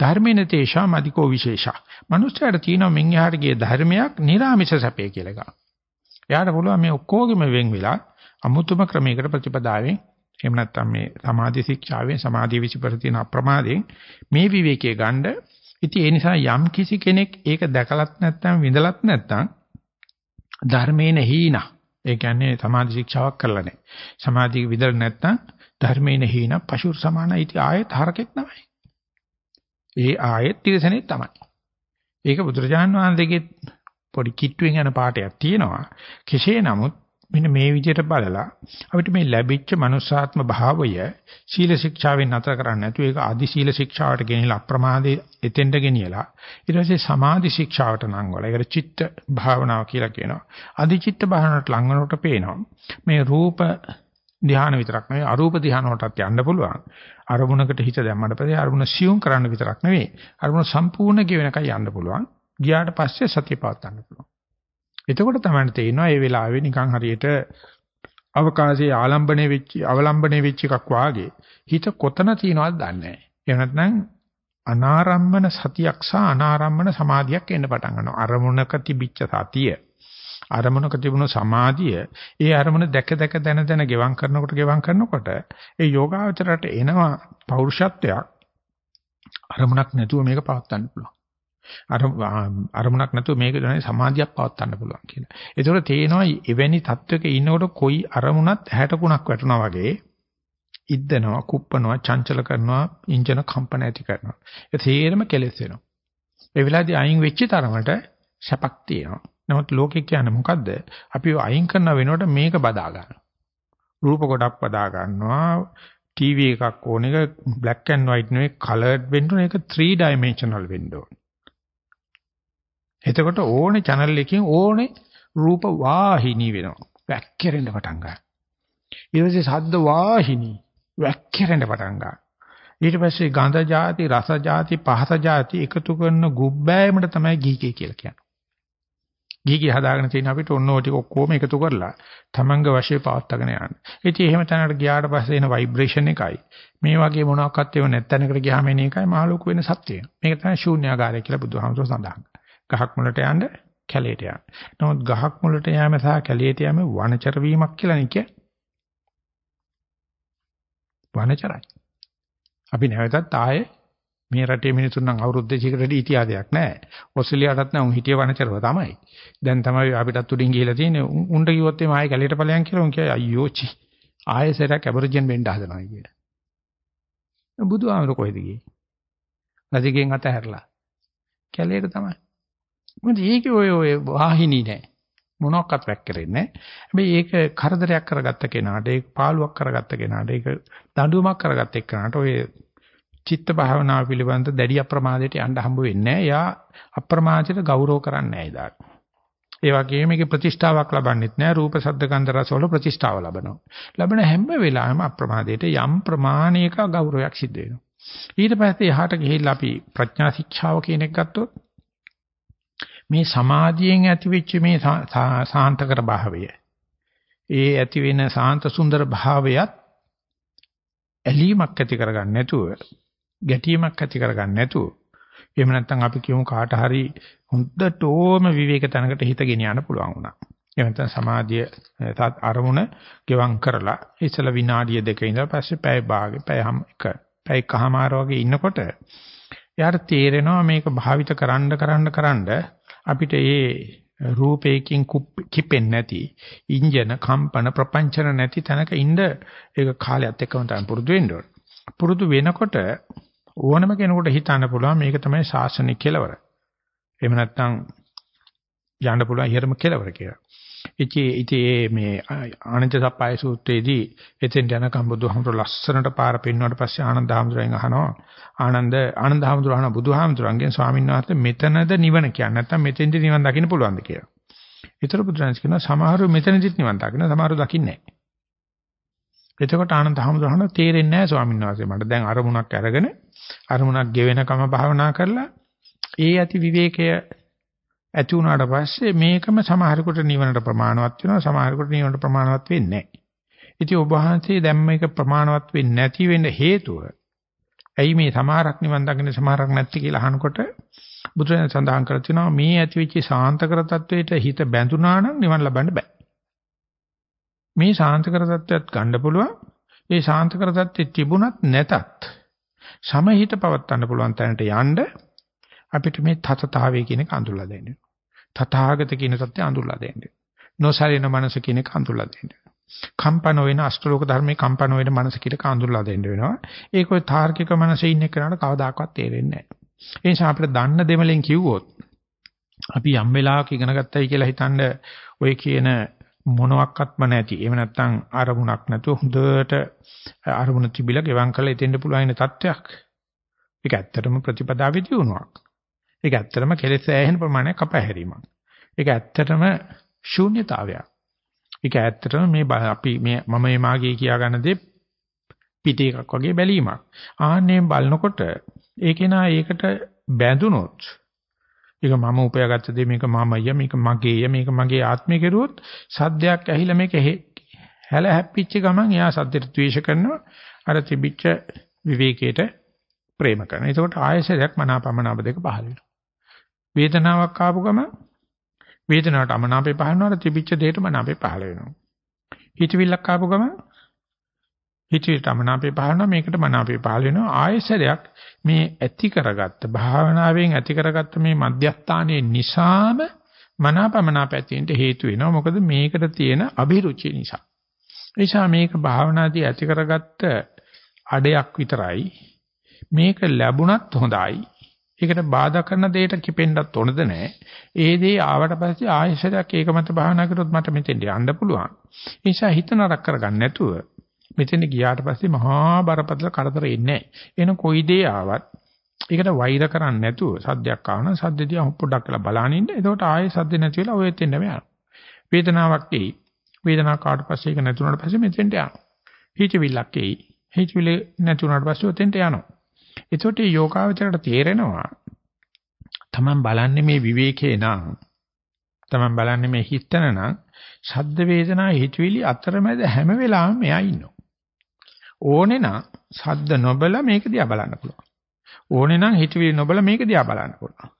ධර්මේන තේෂාම අධිකෝ විශේෂා. මනුස්සයාට තියෙනවා මින් එහාට ගිය ධර්මයක් නිර්ාමිෂ සැපේ කියලා එකක්. එයාට පුළුවන් මේ ඔක්කොගෙම වෙන් වෙලා අමුතුම ක්‍රමයකට ප්‍රතිපදාවෙන් එහෙම නැත්නම් මේ සමාධි ශික්ෂාවෙන් සමාධි විසිපර තියෙන අප්‍රමාදයෙන් මේ විවේකයේ ගන්න. ඉතින් ඒ නිසා යම් කිසි කෙනෙක් ඒක දැකලත් නැත්නම් විඳලත් නැත්නම් ධර්මේන හීනා. ඒ කියන්නේ සමාධි ශික්ෂාවක් කරලා නැහැ. සමාධිය විඳල නැත්නම් ධර්මේන හීනා පශුර සමානයි. ඉතින් ආයෙත් හරකෙක් තමයි. ඒ ආයෙත් තිරසනේ තමයි. ඒක බුදුරජාන් වහන්සේගේ පොඩි කිට්ටුවෙන් යන පාඩයක් තියෙනවා. කෙසේ නමුත් මෙන්න මේ විදිහට බලලා අපිට මේ ලැබිච්ච මනුස්සාත්ම භාවය සීල ශික්ෂාවෙන් නතර කරන්නේ නැතුව ඒක ආදි සීල ශික්ෂාවට ගෙනිලා අප්‍රමාදේ එතෙන්ට ගෙනියලා ඊට පස්සේ සමාධි ශික්ෂාවට නංගවල ඒකට චිත්ත භාවනාව කියලා කියනවා. අදි චිත්ත භාවනාවට ලංවනකොට පේනවා මේ රූප ධ්‍යාන විතරක් නෙවෙයි අරූප ධ්‍යාන වලටත් යන්න පුළුවන්. අරමුණකට හිත දැම්මට පස්සේ අරමුණ සියුම් කරන්න විතරක් නෙවෙයි අරමුණ සම්පූර්ණ ගෙවෙනකයි යන්න පුළුවන්. ගියාට පස්සේ සතිය පවත්වන්න පුළුවන්. එතකොට තමයි තේරෙනවා මේ වෙලාවේ නිකන් හරියට අවකාශයේ ආලම්බණය වෙච්ච අවලම්බණය වෙච්ච එකක් වාගේ හිත කොතන තියෙනවද දන්නේ නැහැ. එහෙම නැත්නම් අනාරම්මන සතියක් සහ අනාරම්මන සමාධියක් එන්න පටන් ගන්නවා. අරමුණක තිබිච්ච සතිය අරමුණක තිබුණු සමාධිය ඒ අරමුණ දැක දැක දැන දැන ගෙවම් කරනකොට ගෙවම් කරනකොට ඒ යෝගාවචරයට එනවා පෞරුෂත්වයක් අරමුණක් නැතුව මේක පවත්වන්න පුළුවන්. අර අරමුණක් නැතුව මේක දැන සමාධියක් පවත්වන්න පුළුවන් කියලා. ඒතකොට තේනවා එවැනි තත්වයක ඉන්නකොට කොයි අරමුණත් 60 වැටුණා වගේ ඉද්දනවා, කුප්පනවා, චංචල කරනවා, ඉන්ජන කම්පන ඇති කරනවා. ඒ තේරම කෙලෙස් වෙනවා. ඒ වෙලාවේදී අයින් වෙච්ච තරමට සැපක් තියෙනවා. නමුත් ලෝකේ කියන්නේ මොකද්ද? අපි අයින් කරන වෙනකොට මේක බදා ගන්නවා. රූප ගොඩක් බදා ගන්නවා. ටීවී එකක් ඕන එක black and white නෙවෙයි colored වෙන්න ඕන ඒක 3 dimensional වෙන්න ඕන. එතකොට ඕනේ channel එකකින් ඕනේ රූප වාහිනී වෙනවා. වැක්කිරෙන්න පටන් ගන්නවා. ඊට පස්සේ ශබ්ද වාහිනී වැක්කිරෙන්න පටන් ගන්නවා. ඊට පස්සේ ගන්ධ જાති, රස જાති, පහස જાති එකතු කරන ගුබ්බෑයමට තමයි ගීකේ කියලා කියන්නේ. ගීකේ හදාගෙන තියෙන අපිට ඔන්න ඔය ටික ඔක්කොම එකතු කරලා තමන්ගේ වශයේ පවත්වාගෙන යන්න. ඉතින් එහෙම තැනකට ගියාට පස්සේ එන ভাইබ්‍රේෂන් එකයි මේ වගේ මොනවාක්වත් ඒව නැත්තැනකට ගියාම එන එකයි මහ ලොකු වෙන සත්‍යය. මේක තමයි ශූන්‍යාකාරය කියලා බුදුහාමුදුරුවෝ සඳහන් ගහක් මුලට යන්න කැලේට යන්න. නමුත් ගහක් මුලට යෑම සහ කැලේට යෑම වනචර වීමක් කියලා නේ කියන්නේ. වනචරයි. අපි නැවතත් ආයේ මේ රටේ මිනිසුන් නම් අවුරුදු 200කට ඉතිහාසයක් නැහැ. ඕස්ට්‍රේලියාවටත් නම් උන් හිටිය වනචරව තමයි. දැන් තමයි අපිටත් උඩින් ගිහිලා තියෙන්නේ. උන්ට කිව්වොත් එimhe ආයේ කැලේට ඵලයන් කියලා උන් කියයි අයියෝ චි. ආයේ සරක් ඇබරිජන් වෙන්න හදනවා කියලා. බුදුහාමර කොහෙද ගියේ? රජගෙන් අතහැරලා. කැලේට තමයි. මොකද ඒකේ ඔය ඔය වාහිනී නැහැ. මොනක්වත් වැක් කරෙන්නේ නැහැ. හැබැයි ඒක කරදරයක් කරගත්ත කෙනාට, ඒක පාළුවක් කරගත්ත කෙනාට, ඒක දඬුවමක් කරගත්ත එක්කනට ඔය චිත්ත භාවනාව පිළිබඳ දැඩි අප්‍රමාදයට යන්න හම්බ වෙන්නේ නැහැ. එයා අප්‍රමාදයට ගෞරව කරන්නේ නැහැ ඉදාට. ඒ වගේම මේකේ ප්‍රතිෂ්ඨාවක් ලබන්නෙත් නැහැ. රූප, ශබ්ද, ගන්ධ, රස වල ප්‍රතිෂ්ඨාව ලබනවා. ලබන හැම වෙලාවෙම අප්‍රමාදයට යම් ප්‍රමාණයක ගෞරවයක් සිද්ධ වෙනවා. ඊට පස්සේ එහාට ගිහිල්ලා අපි ප්‍රඥා ශික්ෂාව කියන එක ගත්තොත් මේ සමාධියෙන් ඇතිවෙච්ච මේ සාන්තකර භාවය ඒ ඇති වෙන සාන්ත සුන්දර භාවයත් ඇලීමක් ඇති කරගන්න නැතුව ගැටීමක් ඇති කරගන්න නැතුව එහෙම නැත්නම් අපි කියමු කාට හරි හොඳටම විවේක තැනකට හිත ගෙන යන්න පුළුවන් වුණා. එහෙම නැත්නම් සමාධිය අරමුණ ගෙවම් කරලා ඉස්සල විනාඩිය දෙක ඉඳලා පස්සේ පැය භාගෙ පැයම එක පැය කහමාර වගේ ඉන්නකොට එයාට තේරෙනවා මේක භාවිත කරන්න කරන්න කරන්න අපිට ඒ රූපේකින් කිපෙන්නේ නැති ඉන්ජන කම්පන ප්‍රපංචන නැති තැනක ඉන්න ඒක කාලයත් එක්කම තමයි පුරුදු වෙන්න ඕන. පුරුදු වෙනකොට ඕනම කෙනෙකුට හිතන්න පුළුවන් මේක තමයි ශාසනික කෙලවර. එහෙම නැත්නම් යන්න පුළුවන් ඉහළම කෙලවර කියලා. ඉතින් ඉතින් මේ ආනන්ද සප්පයි සූත්‍රයේදී එතෙන් යනකම් බුදුහාමුදුර ලස්සනට පාර පෙන්වුවාට පස්සේ ආනන්ද හාමුදුරෙන් අහනවා ආනන්ද ආනන්ද හාමුදුර අහන බුදුහාමුදුරන්ගෙන් ස්වාමීන් වහන්සේ මෙතනද නිවන කියන්නේ නැත්නම් මෙතෙන්ද නිවන් දකින්න පුළුවන්ද කියලා. ඊතර බුදුරජාණන් කියනවා සමහරව මෙතනදිත් නිවන් දකින්න සමහරව දකින්නේ නැහැ. එතකොට ආනන්ද හාමුදුරහන තේරෙන්නේ නැහැ ස්වාමීන් වහන්සේ මට දැන් අරමුණක් අරගෙන අරමුණක් ගෙවෙනකම භාවනා කරලා ඒ ඇති විවේකය ඇති වුණාට පස්සේ මේකම සමහරකට නිවනට ප්‍රමාණවත් වෙනවා සමහරකට නිවනට ප්‍රමාණවත් වෙන්නේ නැහැ. ඉතින් ඔබ වහන්සේ දැන් මේක ප්‍රමාණවත් වෙන්නේ නැති වෙන්න හේතුව ඇයි මේ සමහරක් නිවන් දකින්න සමහරක් නැති කියලා අහනකොට බුදුරජාණන් සඳහන් කර තිනවා මේ ඇතිවෙච්ච සාන්තකර තත්වයට හිත බැඳුනා නම් නිවන් ලබන්න බෑ. මේ සාන්තකර තත්වයක් ගන්න පුළුවන්. ඒ සාන්තකර තත්ත්වෙ තිබුණත් නැතත් සමහිත පවත්වන්න පුළුවන් තැනට යන්න අපිට මේ තතතාවය කියන එක අඳුරලා දෙන්න. තථාගත කියන தත්ත්වය අඳුරලා දෙන්න. නොසලින මනස කියන එක අඳුරලා දෙන්න. කම්පන වෙන අෂ්ටලෝක ධර්මයේ කම්පන වෙන මනස කියලා අඳුරලා දෙන්න වෙනවා. ඒක ඔය තාර්කික මනසේ ඉන්න කෙනාට කවදාකවත් තේරෙන්නේ නැහැ. ඒ නිසා අපිට දන්න දෙමලෙන් කිව්වොත් අපි යම් වෙලාවක ඉගෙන ගත්තයි කියලා හිතනද ඔය කියන මොනවත්ක්වත්ම නැති. එහෙම නැත්නම් අරමුණක් නැතුව හොඳට අරමුණ තිබිලා ගෙවම් කරලා එතෙන්ට පුළුවන් තත්ත්වයක්. ඒක ඇත්තටම ප්‍රතිපදාවේ දියුණුවක්. ඒක ඇත්තටම කෙලෙස් ඇහෙන ප්‍රමාණයක් අපහැරීමක්. ඒක ඇත්තටම ශූන්‍යතාවයක්. ඒක ඇත්තටම මේ අපි මේ මම මේ මාගේ කියා ගන්න දේ පිට එකක් වගේ බැලීමක්. ආන්නේ බලනකොට ඒකේ නා ඒකට බැඳුනොත් ඒක මම උපයාගත්ත දේ මේක මමය මේක මගේය මේක මගේ ආත්මය කෙරුවොත් සද්දයක් ඇහිලා මේක හැල හැප්පිච්ච ගමන් එයා සද්දට ද්වේෂ කරනවා අර තිබිච්ච විවේකයට ප්‍රේම කරනවා. එතකොට ආයසරයක් මනාපමනාප දෙක පහළ වෙනවා. වේදනාවක් ආපු ගමන් වේදනාවට අමනාපේ පහළ වෙනවාට තිබිච්ච දෙයට මනාපේ පහළ වෙනවා. හිතවිල්ලක් ආපු ගමන් හිතවිල්ලට අමනාපේ පහළ වෙනවා මේකට මනාපේ පහළ වෙනවා ආයෙසරයක් මේ ඇති කරගත්ත භාවනාවෙන් ඇති කරගත්ත මේ මධ්‍යස්ථානයේ නිසාම මනාපමනාප ඇතිවෙන්න හේතු වෙනවා මොකද මේකට තියෙන අභිරුචිය නිසා. නිසා මේක භාවනාදී ඇති කරගත්ත අඩයක් විතරයි මේක ලැබුණත් හොඳයි ඒකට බාධා කරන දෙයට කිපෙන්නත් ඕනද නැහැ. ඒ දේ ආවට පස්සේ ආයෙසරයක් ඒක මත භාවනා කරොත් මට මෙතෙන්ට යන්න පුළුවන්. ඒ නිසා හිත නරක කරගන්න නැතුව මෙතෙන් ගියාට පස්සේ මහා බරපතල කරදර එන්නේ නැහැ. එන කොයි දේ ආවත් ඒකට වෛර කරන්නේ නැතුව සද්දයක් ආවනම් සද්දදී පොඩ්ඩක් කියලා බලන ඉන්න. එතකොට ආයෙ සද්ද නැති වෙලා ඔය එතෙන්ම යනවා. වේදනාවක් එයි. වේදනාව කාට පස්සේ ඒක නැතුණාට පස්සේ මෙතෙන්ට යනවා. හිතවිල්ලක් එයි. හිතවිලි නැතුණාට පස්සේ ඔතෙන්ට යනවා. එතකොට මේ යෝගාවචරයට තේරෙනවා තමන් බලන්නේ මේ විවේකේ නම් තමන් බලන්නේ මේ හිතන නම් ශබ්ද වේදනා හිතවිලි අතරමැද හැම වෙලාවෙම මෙයා ඉන්නවා. ඕනේ නම් ශබ්ද නොබල මේක දිහා බලන්න පුළුවන්. ඕනේ නම් හිතවිලි නොබල මේක දිහා බලන්න පුළුවන්.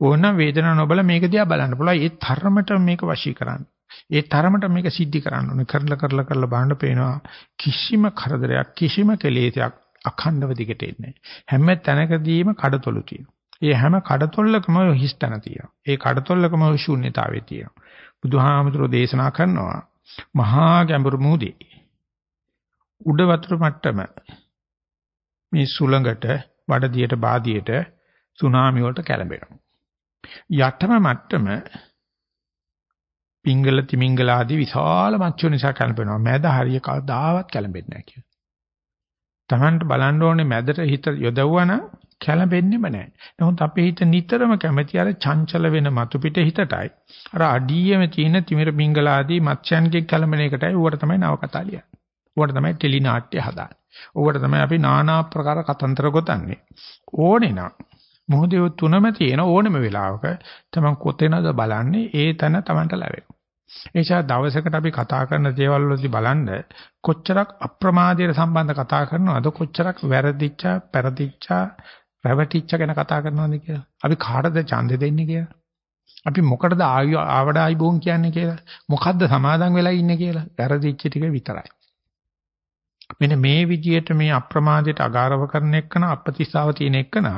ඕන නම් වේදනා නොබල මේක දිහා බලන්න පුළුවන්. ඒ තරමට මේක වශී කරන්න. ඒ තරමට මේක සිද්ධි කරන්න ඕනේ. කරලා කරලා කරලා බලන්න පේනවා කිසිම කරදරයක් කිසිම කෙලෙසයක් අඛණ්ඩව දිගට එන්නේ හැම තැනකදීම කඩතොළු තියෙනවා. ඒ හැම කඩතොල්ලකම හිස්තන තියෙනවා. ඒ කඩතොල්ලකම ශූන්‍යතාවය තියෙනවා. බුදුහාමුදුරෝ දේශනා කරනවා මහා ගැඹුරු මුහුදේ උඩ වතුර මට්ටම මේ සුළඟට වඩදියට බාදියට සුනාමි වලට කැළඹෙනවා. යටම මට්ටම පිංගල තිමිංගල ආදී විශාල මච්චු නිසා කැළඹෙනවා. මැද හරිය කවදාවත් කැළඹෙන්නේ නැහැ කියලා. Tamanට බලන්න ඕනේ මැදට හිත යොදවුවා කැළඹෙන්නෙම නැහැ. නමුත් අපේ හිත නිතරම කැමති අර චංචල වෙන මතු පිට හිතටයි. අර අඩියෙම තියෙන තිමිර පිංගල ආදී මත්ස්‍යයන්ගේ කැළඹෙන එකටයි ඌවට තමයි නවකතා ලියන්නේ. ඌවට තමයි ටෙලි නාට්‍ය හදාන්නේ. ඌවට තමයි අපි নানা ආකාර කතන්දර ගොතන්නේ. ඕනේ නම් මොහොතේ තුනම තියෙන ඕනෙම වෙලාවක තමන් කොතැනද බලන්නේ ඒ තැන තමන්ට ලැබෙනවා. එනිසා දවසකට අපි කතා කරන දේවල් වලදී බලන්න කොච්චරක් අප්‍රමාදයට සම්බන්ධ කතා කරනවද කොච්චරක් වැරදිච්ච, පෙරදිච්ච, රැවටිච්ච ගැන කතා කරනවද කියලා. අපි කාටද ඡන්දෙ දෙන්නේ කියලා. අපි මොකටද ආවඩ ආයිබෝන් කියන්නේ කියලා. මොකද්ද සමාදන් වෙලා ඉන්නේ කියලා. වැරදිච්ච ටික විතරයි. මෙන්න මේ විදියට මේ අප්‍රමාදයට අගාරව කරන එකන අපතිස්සාව තියෙන එකන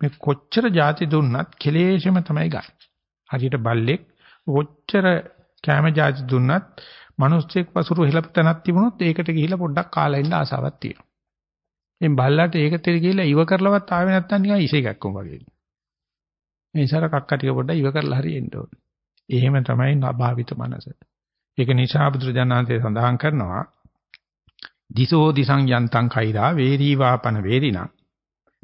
මේ කොච්චර ಜಾති දුන්නත් කෙලෙෂෙම තමයි ගන්න. හරියට බල්ලෙක් කොච්චර කැම જાති දුන්නත් මිනිස්සෙක් වසුරු හෙලපතනක් තිබුණොත් ඒකට ගිහිල්ලා පොඩ්ඩක් කාලා ඉන්න ආසාවක් තියෙනවා. එම් බල්ලාට ඒකට ගිහිල්ලා ඉව කරලවත් ආවේ නැත්තම් නිකන් ඉසේ ගැක්කුම් වගේ. මේ ඉසර කක්ක ටික පොඩ්ඩක් ඉව කරලා හරි එන්න ඕනේ. එහෙම තමයි අභාවිත මනස. ඒක නිසා බුදුරජාණන්සේ සඳහන් කරනවා දිසෝ දිසං යන්තං කෛරා වේරීවාපන වේරිණං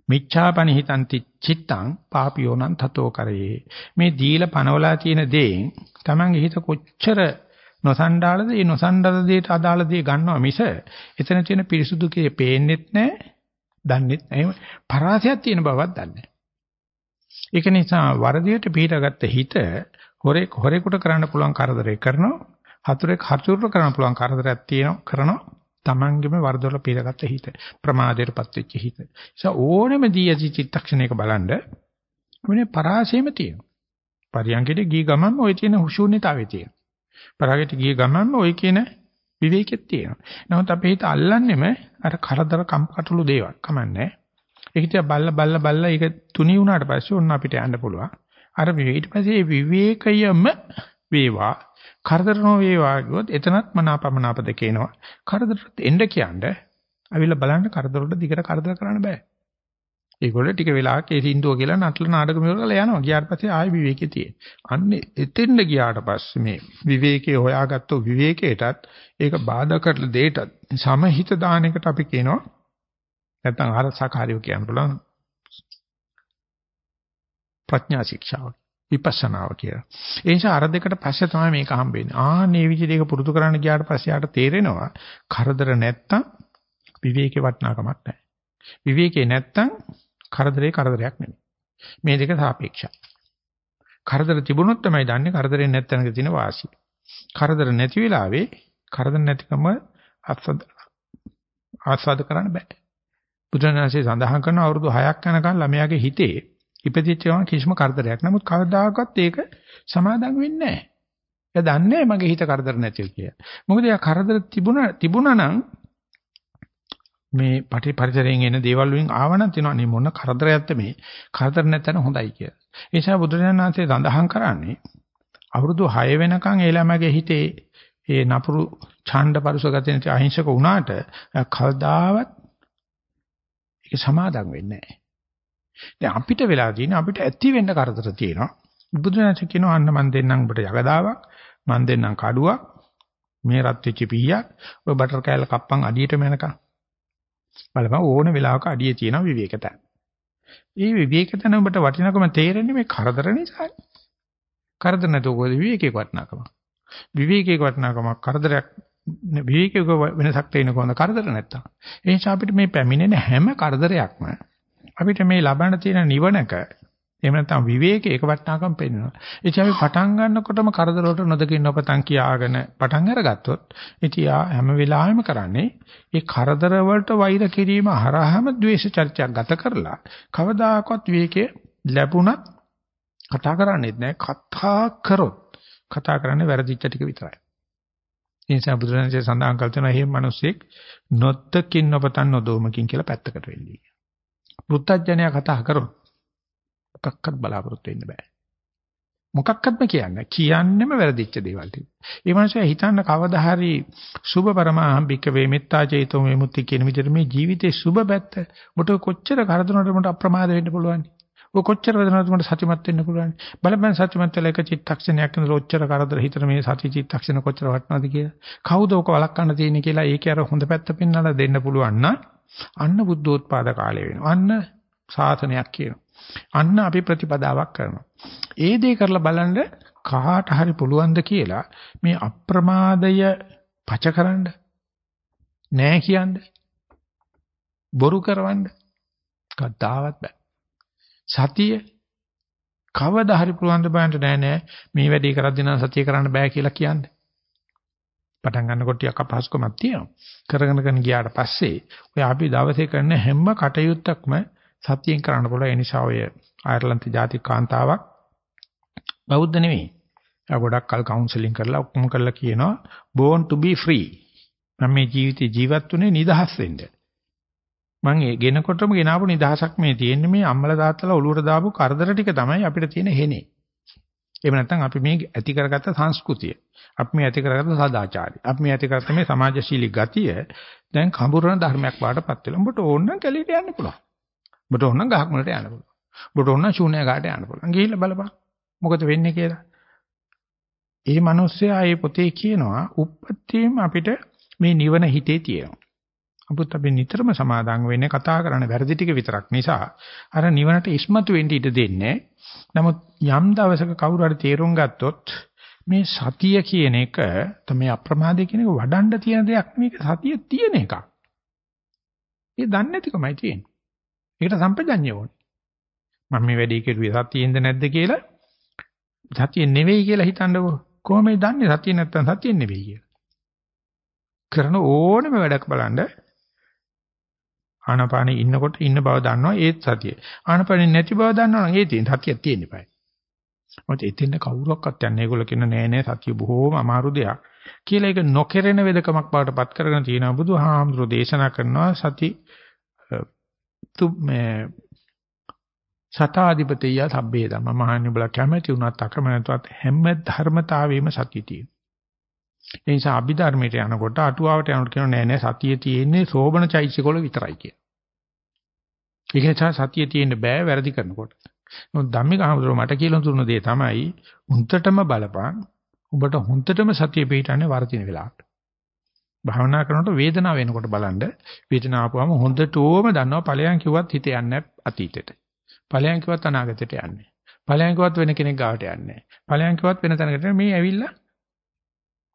මිච්ඡාපනි හිතන්ති චිත්තං පාපියෝනං තතෝ කරේ. මේ දීල පනවලා තියෙන දේෙන් තමන්ගේ හිත කොච්චර නොසන්ඩාලද? ඒ නොසන්ඩාල දෙයට අදාළ දේ ගන්නවා මිස එතන තියෙන පිරිසුදුකේ පේන්නෙත් නැහැ දන්නෙත් නැහැ පරාසයක් තියෙන බවක් දන්නේ ඒක නිසා වරදියට පිටගත්ත හිත හොරේ හොරේකට කරන්න පුළුවන් කරදරේ කරනවා. හතුරෙක් හතුරුට කරන්න පුළුවන් කරදරයක් තියෙනවා කරනවා. තමන්ගෙම වරදොල පිරගත්ත හිත ප්‍රමාදයටපත් වෙච්ච හිත. ඒ ඕනෙම දී ඇති චිත්තක්ෂණයක බලන්න මොනේ පරාසෙම තියෙනවා. පරියන්කෙට ගිය ගමන්ම ওই තියෙන හුෂුණ්‍යතාවය තියෙනවා. පරාගෙට ගිය ගමන්ම ওই කියන විවේකෙත් තියෙනවා. නමුත් අපේ හිත අල්ලන්නෙම අර කරදර කම්කටොළු දේවල්. කමන්නේ. ඒක තියා බල්ල බල්ල බල්ල ඒක තුනී වුණාට පස්සේ ඔන්න අපිට යන්න පුළුවන්. අර ඊට පස්සේ විවේකයම වේවා කරදර නොවේවා කිව්වොත් එතනත් මනාපමනාප දෙක එනවා. කරදරට එන්න කියන්නේ අවිල බලන්න කරදර වලට දිගට කරදර කරන්න බෑ. ඒගොල්ලෝ ටික වෙලාවක් ඒ සින්දුව කියලා නටල නාටකම කරලා යනවා. ගියාට පස්සේ ආයෙ විවේකේ තියෙන. අන්නේ එතෙන්ද ගියාට පස්සේ මේ විවේකේ හොයාගත්තු විවේකයටත් ඒක බාධා කරලා දෙයටත් සමහිත දාන එකට අපි කියනවා නැත්නම් ආරසකාරිය කියන්න පුළුවන් ප්‍රඥා ශික්ෂාව. විපස්සනාව කියලා. ඒ නිසා අර දෙකට පස්සේ තමයි මේක හම්බෙන්නේ. ආන්නේ විදිහට ඒක පුරුදු කරන්න ගියාට පස්සේ යාට තේරෙනවා කරදර නැත්තම් විවේකේ වටිනාකමක් නැහැ. විවේකේ නැත්තම් කරදරේ කරදරයක් නෙමෙයි. මේ දෙක සාපේක්ෂයි. කරදර තිබුණොත් තමයි දන්නේ කරදරේ නැත්තනක තියෙන වාසිය. කරදර නැති වෙලාවේ කරදර නැතිකම ආස්වාද කරන්න බෑ. බුදුරජාණන්සේ සඳහන් කරන අවුරුදු 6ක් යනකම් ළමයාගේ හිතේ ඉපදිච්ච ගමන් කිසිම කරදරයක්. නමුත් කවදාකවත් ඒක සමාදම් වෙන්නේ නැහැ. එයා දන්නේ මගේ හිත කරදර නැතිව කියලා. මොකද එයා කරදර තිබුණා තිබුණා නම් මේ පටි පරිසරයෙන් එන දේවල් වලින් ආවනම් තියෙනවා නේ මොන කරදරයක්ද මේ කරදර නැත්නම් හොඳයි කියලා. ඒ නිසා බුදුරජාණන් වහන්සේ සඳහන් කරන්නේ අවුරුදු 6 වෙනකන් ඒ ළමගේ හිතේ ඒ නපුරු ඡණ්ඩ පරුස ගතිය නැති අහිංසක වුණාට කවදාවත් ඒක සමාදම් වෙන්නේ නැහැ. දැන් අපිට වෙලා තියෙන අපිට ඇති වෙන්න කරදර තියෙනවා. බුදුරජාණන් කියනවා අන්න මන් දෙන්නම් ඔබට යගදාවක් මන් දෙන්නම් කඩුවක් මේ රත් වෙච්ච පීයක් ඔය බටර් කෑල්ල කප්පන් අඩියට මැනකම් බලපන් ඕන වෙලාවක අඩියේ තියෙන විවේක තැන. මේ විවේක තැන ඔබට වටිනකම තේරෙන්නේ මේ කරදර නිසායි. කරදර නැතුව කොහොමද විවේකයක වටිනකම? විවේකයක වටිනකම කරදරයක් විවේකයක වෙනසක් තේින කොහොමද කරදර නැත්තම්. ඒ නිසා අපිට මේ පැමිණෙන හැම කරදරයක්ම අපිට මේ ලබන්න තියෙන නිවනක එහෙම නැත්නම් විවේකයක වටිනාකම් පෙන්වනවා. ඒ කියන්නේ පටන් ගන්නකොටම කරදර වලට නොදකින් නොපතන් කියාගෙන පටන් අරගත්තොත් ඉතින් හැම වෙලාවෙම කරන්නේ ඒ කරදර වලට වෛර කිරීම හරහාම ද්වේෂ චර්චයක් ගත කරලා කවදාකවත් විවේකයේ ලැබුණත් කතා කරන්නේත් නැහැ. කතා කරොත් කතා කරන්නේ වැරදිච්ච ටික විතරයි. ඒ නිසා බුදුරජාණන්සේ සඳහන් කළ තියෙනවා එහෙම මිනිස්සෙක් නොත්තකින් නොපතන් නොදෝමකින් කියලා පැත්තකට වෙන්නේ. පුත්තජනයා කතා කරොත් මොකක්වත් බලාපොරොත්තු වෙන්න බෑ. මොකක්වත්ම කියන්නේ කියන්නෙම වැරදිච්ච දේවල් ටික. ඒ මනුස්සයා හිතන්න කවදා හරි සුභ පරමාහම්බික වේමිත්තා චේතෝ මෙමුත්‍ති කියන විදිහට මේ ජීවිතේ සුභ පැත්ත මොට කොච්චර කරදරනකට මට අප්‍රමාද වෙන්න පුළුවන්ද? ඔය කොච්චර වේදනාවක් මට සත්‍යමත් වෙන්න පුළුවන්ද? බලපෑම් සත්‍යමත් වෙලා එක චිත්තක්ෂණයක් නේද ඔච්චර කරදර හිතන මේ සති චිත්තක්ෂණ කොච්චර වටනවද කියලා. කවුද ඔක වළක්වන්න තියෙන්නේ කියලා ඒකේ අර හොඳ පැත්ත පෙන්වලා දෙන්න පුළුවන් නම් අන්න බුද්ධෝත්පාද කාලය වෙනවා. අන්න සාසනයක් කියනවා. අන්න අපි ප්‍රතිපදාවක් කරනවා. ඒ දේ කරලා බලන්න කාට හරි පුළුවන්ද කියලා මේ අප්‍රමාදය පචකරන්න නෑ කියන්නේ. බොරු කරවන්න කද්දාවත් බෑ. සතිය කවදා හරි පුළුවන් ද බලන්න නෑ නෑ මේ වැඩේ කරද්දී නම් සතිය කරන්න බෑ කියලා කියන්නේ. පටන් ගන්නකොට ටිකක් අපහසුකමක් තියෙනවා. කරගෙන කරගෙන ගියාට පස්සේ ඔය අපි දවසේ කරන හැම කටයුත්තක්ම සතියෙන් කරන්න පුළුවන්. ඒ නිසා ඔය අයර්ලන්ත ජාතික කාන්තාවක් බෞද්ධ නෙවෙයි. එයා ගොඩක් කල් කවුන්සලින් කරලා ඔක්කොම කරලා කියනවා born to be free. මම මේ ජීවිතේ ජීවත් වුනේ නිදහස් වෙන්න. මම ඒ ගෙනකොටම ගෙනාවු නිදහසක් මේ තියෙන්නේ මේ අම්මලා තාත්තලා ඔලුවට දාපු කරදර ටික තමයි අපිට තියෙන හේනේ. එහෙම නැත්නම් අපි මේ ඇති කරගත්ත සංස්කෘතිය. අපි මේ ඇති කරගත්ත සදාචාරය. අපි මේ ඇති කරගත්ත මේ සමාජශීලී ගතිය දැන් කඹුරන ධර්මයක් වාටපත් වෙලා. උඹට ඕන නම් කැලේට යන්න පුළුවන්. උඹට ඕන නම් ගහක් මුලට යන්න පුළුවන්. උඹට ඕන නම් ශූන්‍ය ගාට යන්න පුළුවන්. ගිහිල්ලා බලපන්. මොකද වෙන්නේ කියලා. ඒ මිනිස්සයා ඒ පොතේ කියනවා උප්පත්තියම අපිට මේ නිවන හිතේ තියෙනවා. අපුත් අපි නිතරම සමාදන් වෙන්නේ කතා කරන වැරදි ටික විතරක් නිසා අර නිවනට ඉස්මතු වෙන්න ඉඩ දෙන්නේ. නමුත් යම් දවසක කවුරු හරි තේරුම් ගත්තොත් මේ සතිය කියන එක තමයි අප්‍රමාදය කියන එක වඩන්න තියෙන දෙයක් මේක සතිය තියෙන එකක්. ඒ දන්නේ නැතිකමයි තියෙන්නේ. ඒකට සම්පජඤ්ඤය ඕනේ. මම මේ වැඩේ කෙරුවේ සතියෙන්ද නැද්ද කියලා සතියෙන් නෙවෙයි කියලා හිතන්නකෝ. කොහොමද දන්නේ සතිය නැත්තම් සතියෙන් නෙවෙයි කියලා. කරන ඕනම වැඩක් බලන්න ආනාපානෙ ඉන්නකොට ඉන්න බව දන්නවා ඒත් සතිය. ආනාපානෙ නැති බව දන්නවා නම් ඒ තියෙන සතියක් තියෙන්න eBay. මොකද එතෙන් කවුරක්වත් යන්නේ ඒගොල්ලෝ කියන නෑ නෑ සතිය බොහෝම අමාරු දෙයක්. කියලා ඒක නොකරන වෙදකමක් බවට පත් කරගෙන තියෙනවා බුදුහාමුදුරෝ දේශනා කරනවා සති තු මේ සතාධිපතිය සබ්බේ ධම්ම මහන්නේ බල කැමැති වුණත් අකමැතිවත් හැම ධර්මතාවෙම සතිය තියෙනවා. ඒ නිසා අභිධර්මයට යනකොට අටුවාවට යනකොට කියනවා නෑ නෑ සතිය තියෙන්නේ සෝබන චෛත්‍යකොළ විතරයි කිය. ඒක නිසා සතිය තියෙන්න බෑ වැරදි කරනකොට. නමුත් ධම්මික අහමුදුර මට කියලා දුන්න දේ තමයි උන්ටටම බලපං උඹට හොන්තටම සතිය පිටන්නේ වර්ධින වෙලාවට. භාවනා කරනකොට වේදනාව වෙනකොට බලන්න වේදනාව ආපුවම හොඳටම දන්නවා ඵලයන් කිව්වත් හිත යන්නේ අතීතෙට. ඵලයන් කිව්වත් අනාගතෙට යන්නේ. ඵලයන් කිව්වත් වෙන කෙනෙක් ගාවට යන්නේ. ඵලයන් කිව්වත් වෙන තැනකට මේ ඇවිල්ලා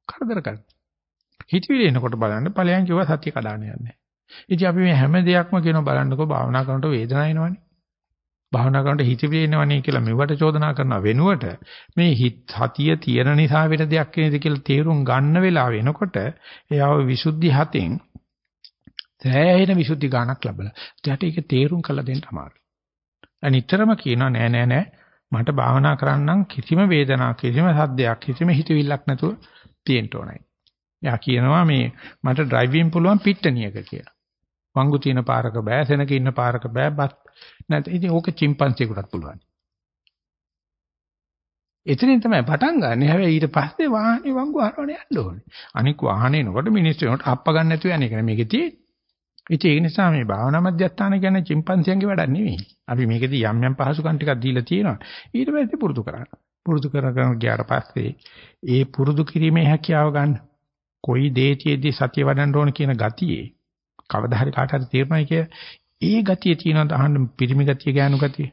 කරදර කරනවා. හිතවිලි එනකොට බලන්න ඵලයන් කිව්වා සත්‍ය කඩාන යන්නේ. ඉතින් අපි මේ හැම දෙයක්ම කියනවා බලන්නකෝ භාවනා කරනකොට වේදනාව එනවනේ. භාවනා කරනකොට හිතවිලි එනවනේ කියලා මෙවට චෝදනා කරන වෙනුවට මේ හිත සතිය තියෙන නිසා වෙන දෙයක් නේද කියලා තේරුම් ගන්න වෙලාව වෙනකොට එයාව විසුද්ධි හතෙන් සෑහෙන විසුද්ධි ගානක් ලැබලා. එයාට ඒක තේරුම් කරලා දෙන්න අමාරුයි. අනිතරම කියනවා නෑ නෑ නෑ මට භාවනා කරන්නම් කිසිම වේදනාවක් කිසිම සද්දයක් කිසිම හිතවිල්ලක් නැතුව තියෙන්න ඕනයි. එයා කියනවා මේ මට ඩ්‍රයිවිං පුළුවන් පිට්ටනියක කියලා. වංගු තියෙන පාරක බෑ සෙනක ඉන්න පාරක බෑ බත් නැත්නම් ඉතින් ඕක chimpanzeeකටත් පුළුවන්. එතනින් තමයි පටන් ගන්න. හැබැයි ඊට පස්සේ වාහනේ වංගු හරවන යන්න ඕනේ. අනික වාහනේ එනකොට මිනිස්සු එනකොට අප්ප ගන්න නැතුව යන එක නේ මේකේ තියෙන්නේ. ඉතින් ඒ නිසා මේ භාවනා මධ්‍යස්ථාන කියන්නේ chimpanzeeන්ගේ වැඩක් නෙවෙයි. අපි මේකදී යම් යම් පහසුකම් ටිකක් දීලා තියෙනවා. ඊට පස්සේ පුරුදු කරන්න. පුරුදු කරගෙන ගියාට පස්සේ ඒ පුරුදු කිරීමේ හැකියාව ගන්න. කොයි දේතියෙදි සතිය වඩන්න ඕන කියන ගතියේ කවදා හරි කාට හරි තේරෙනයි කිය ඒ ගතිය තියෙනවද අහන්න පිරිමි ගතිය ගෑනු ගතිය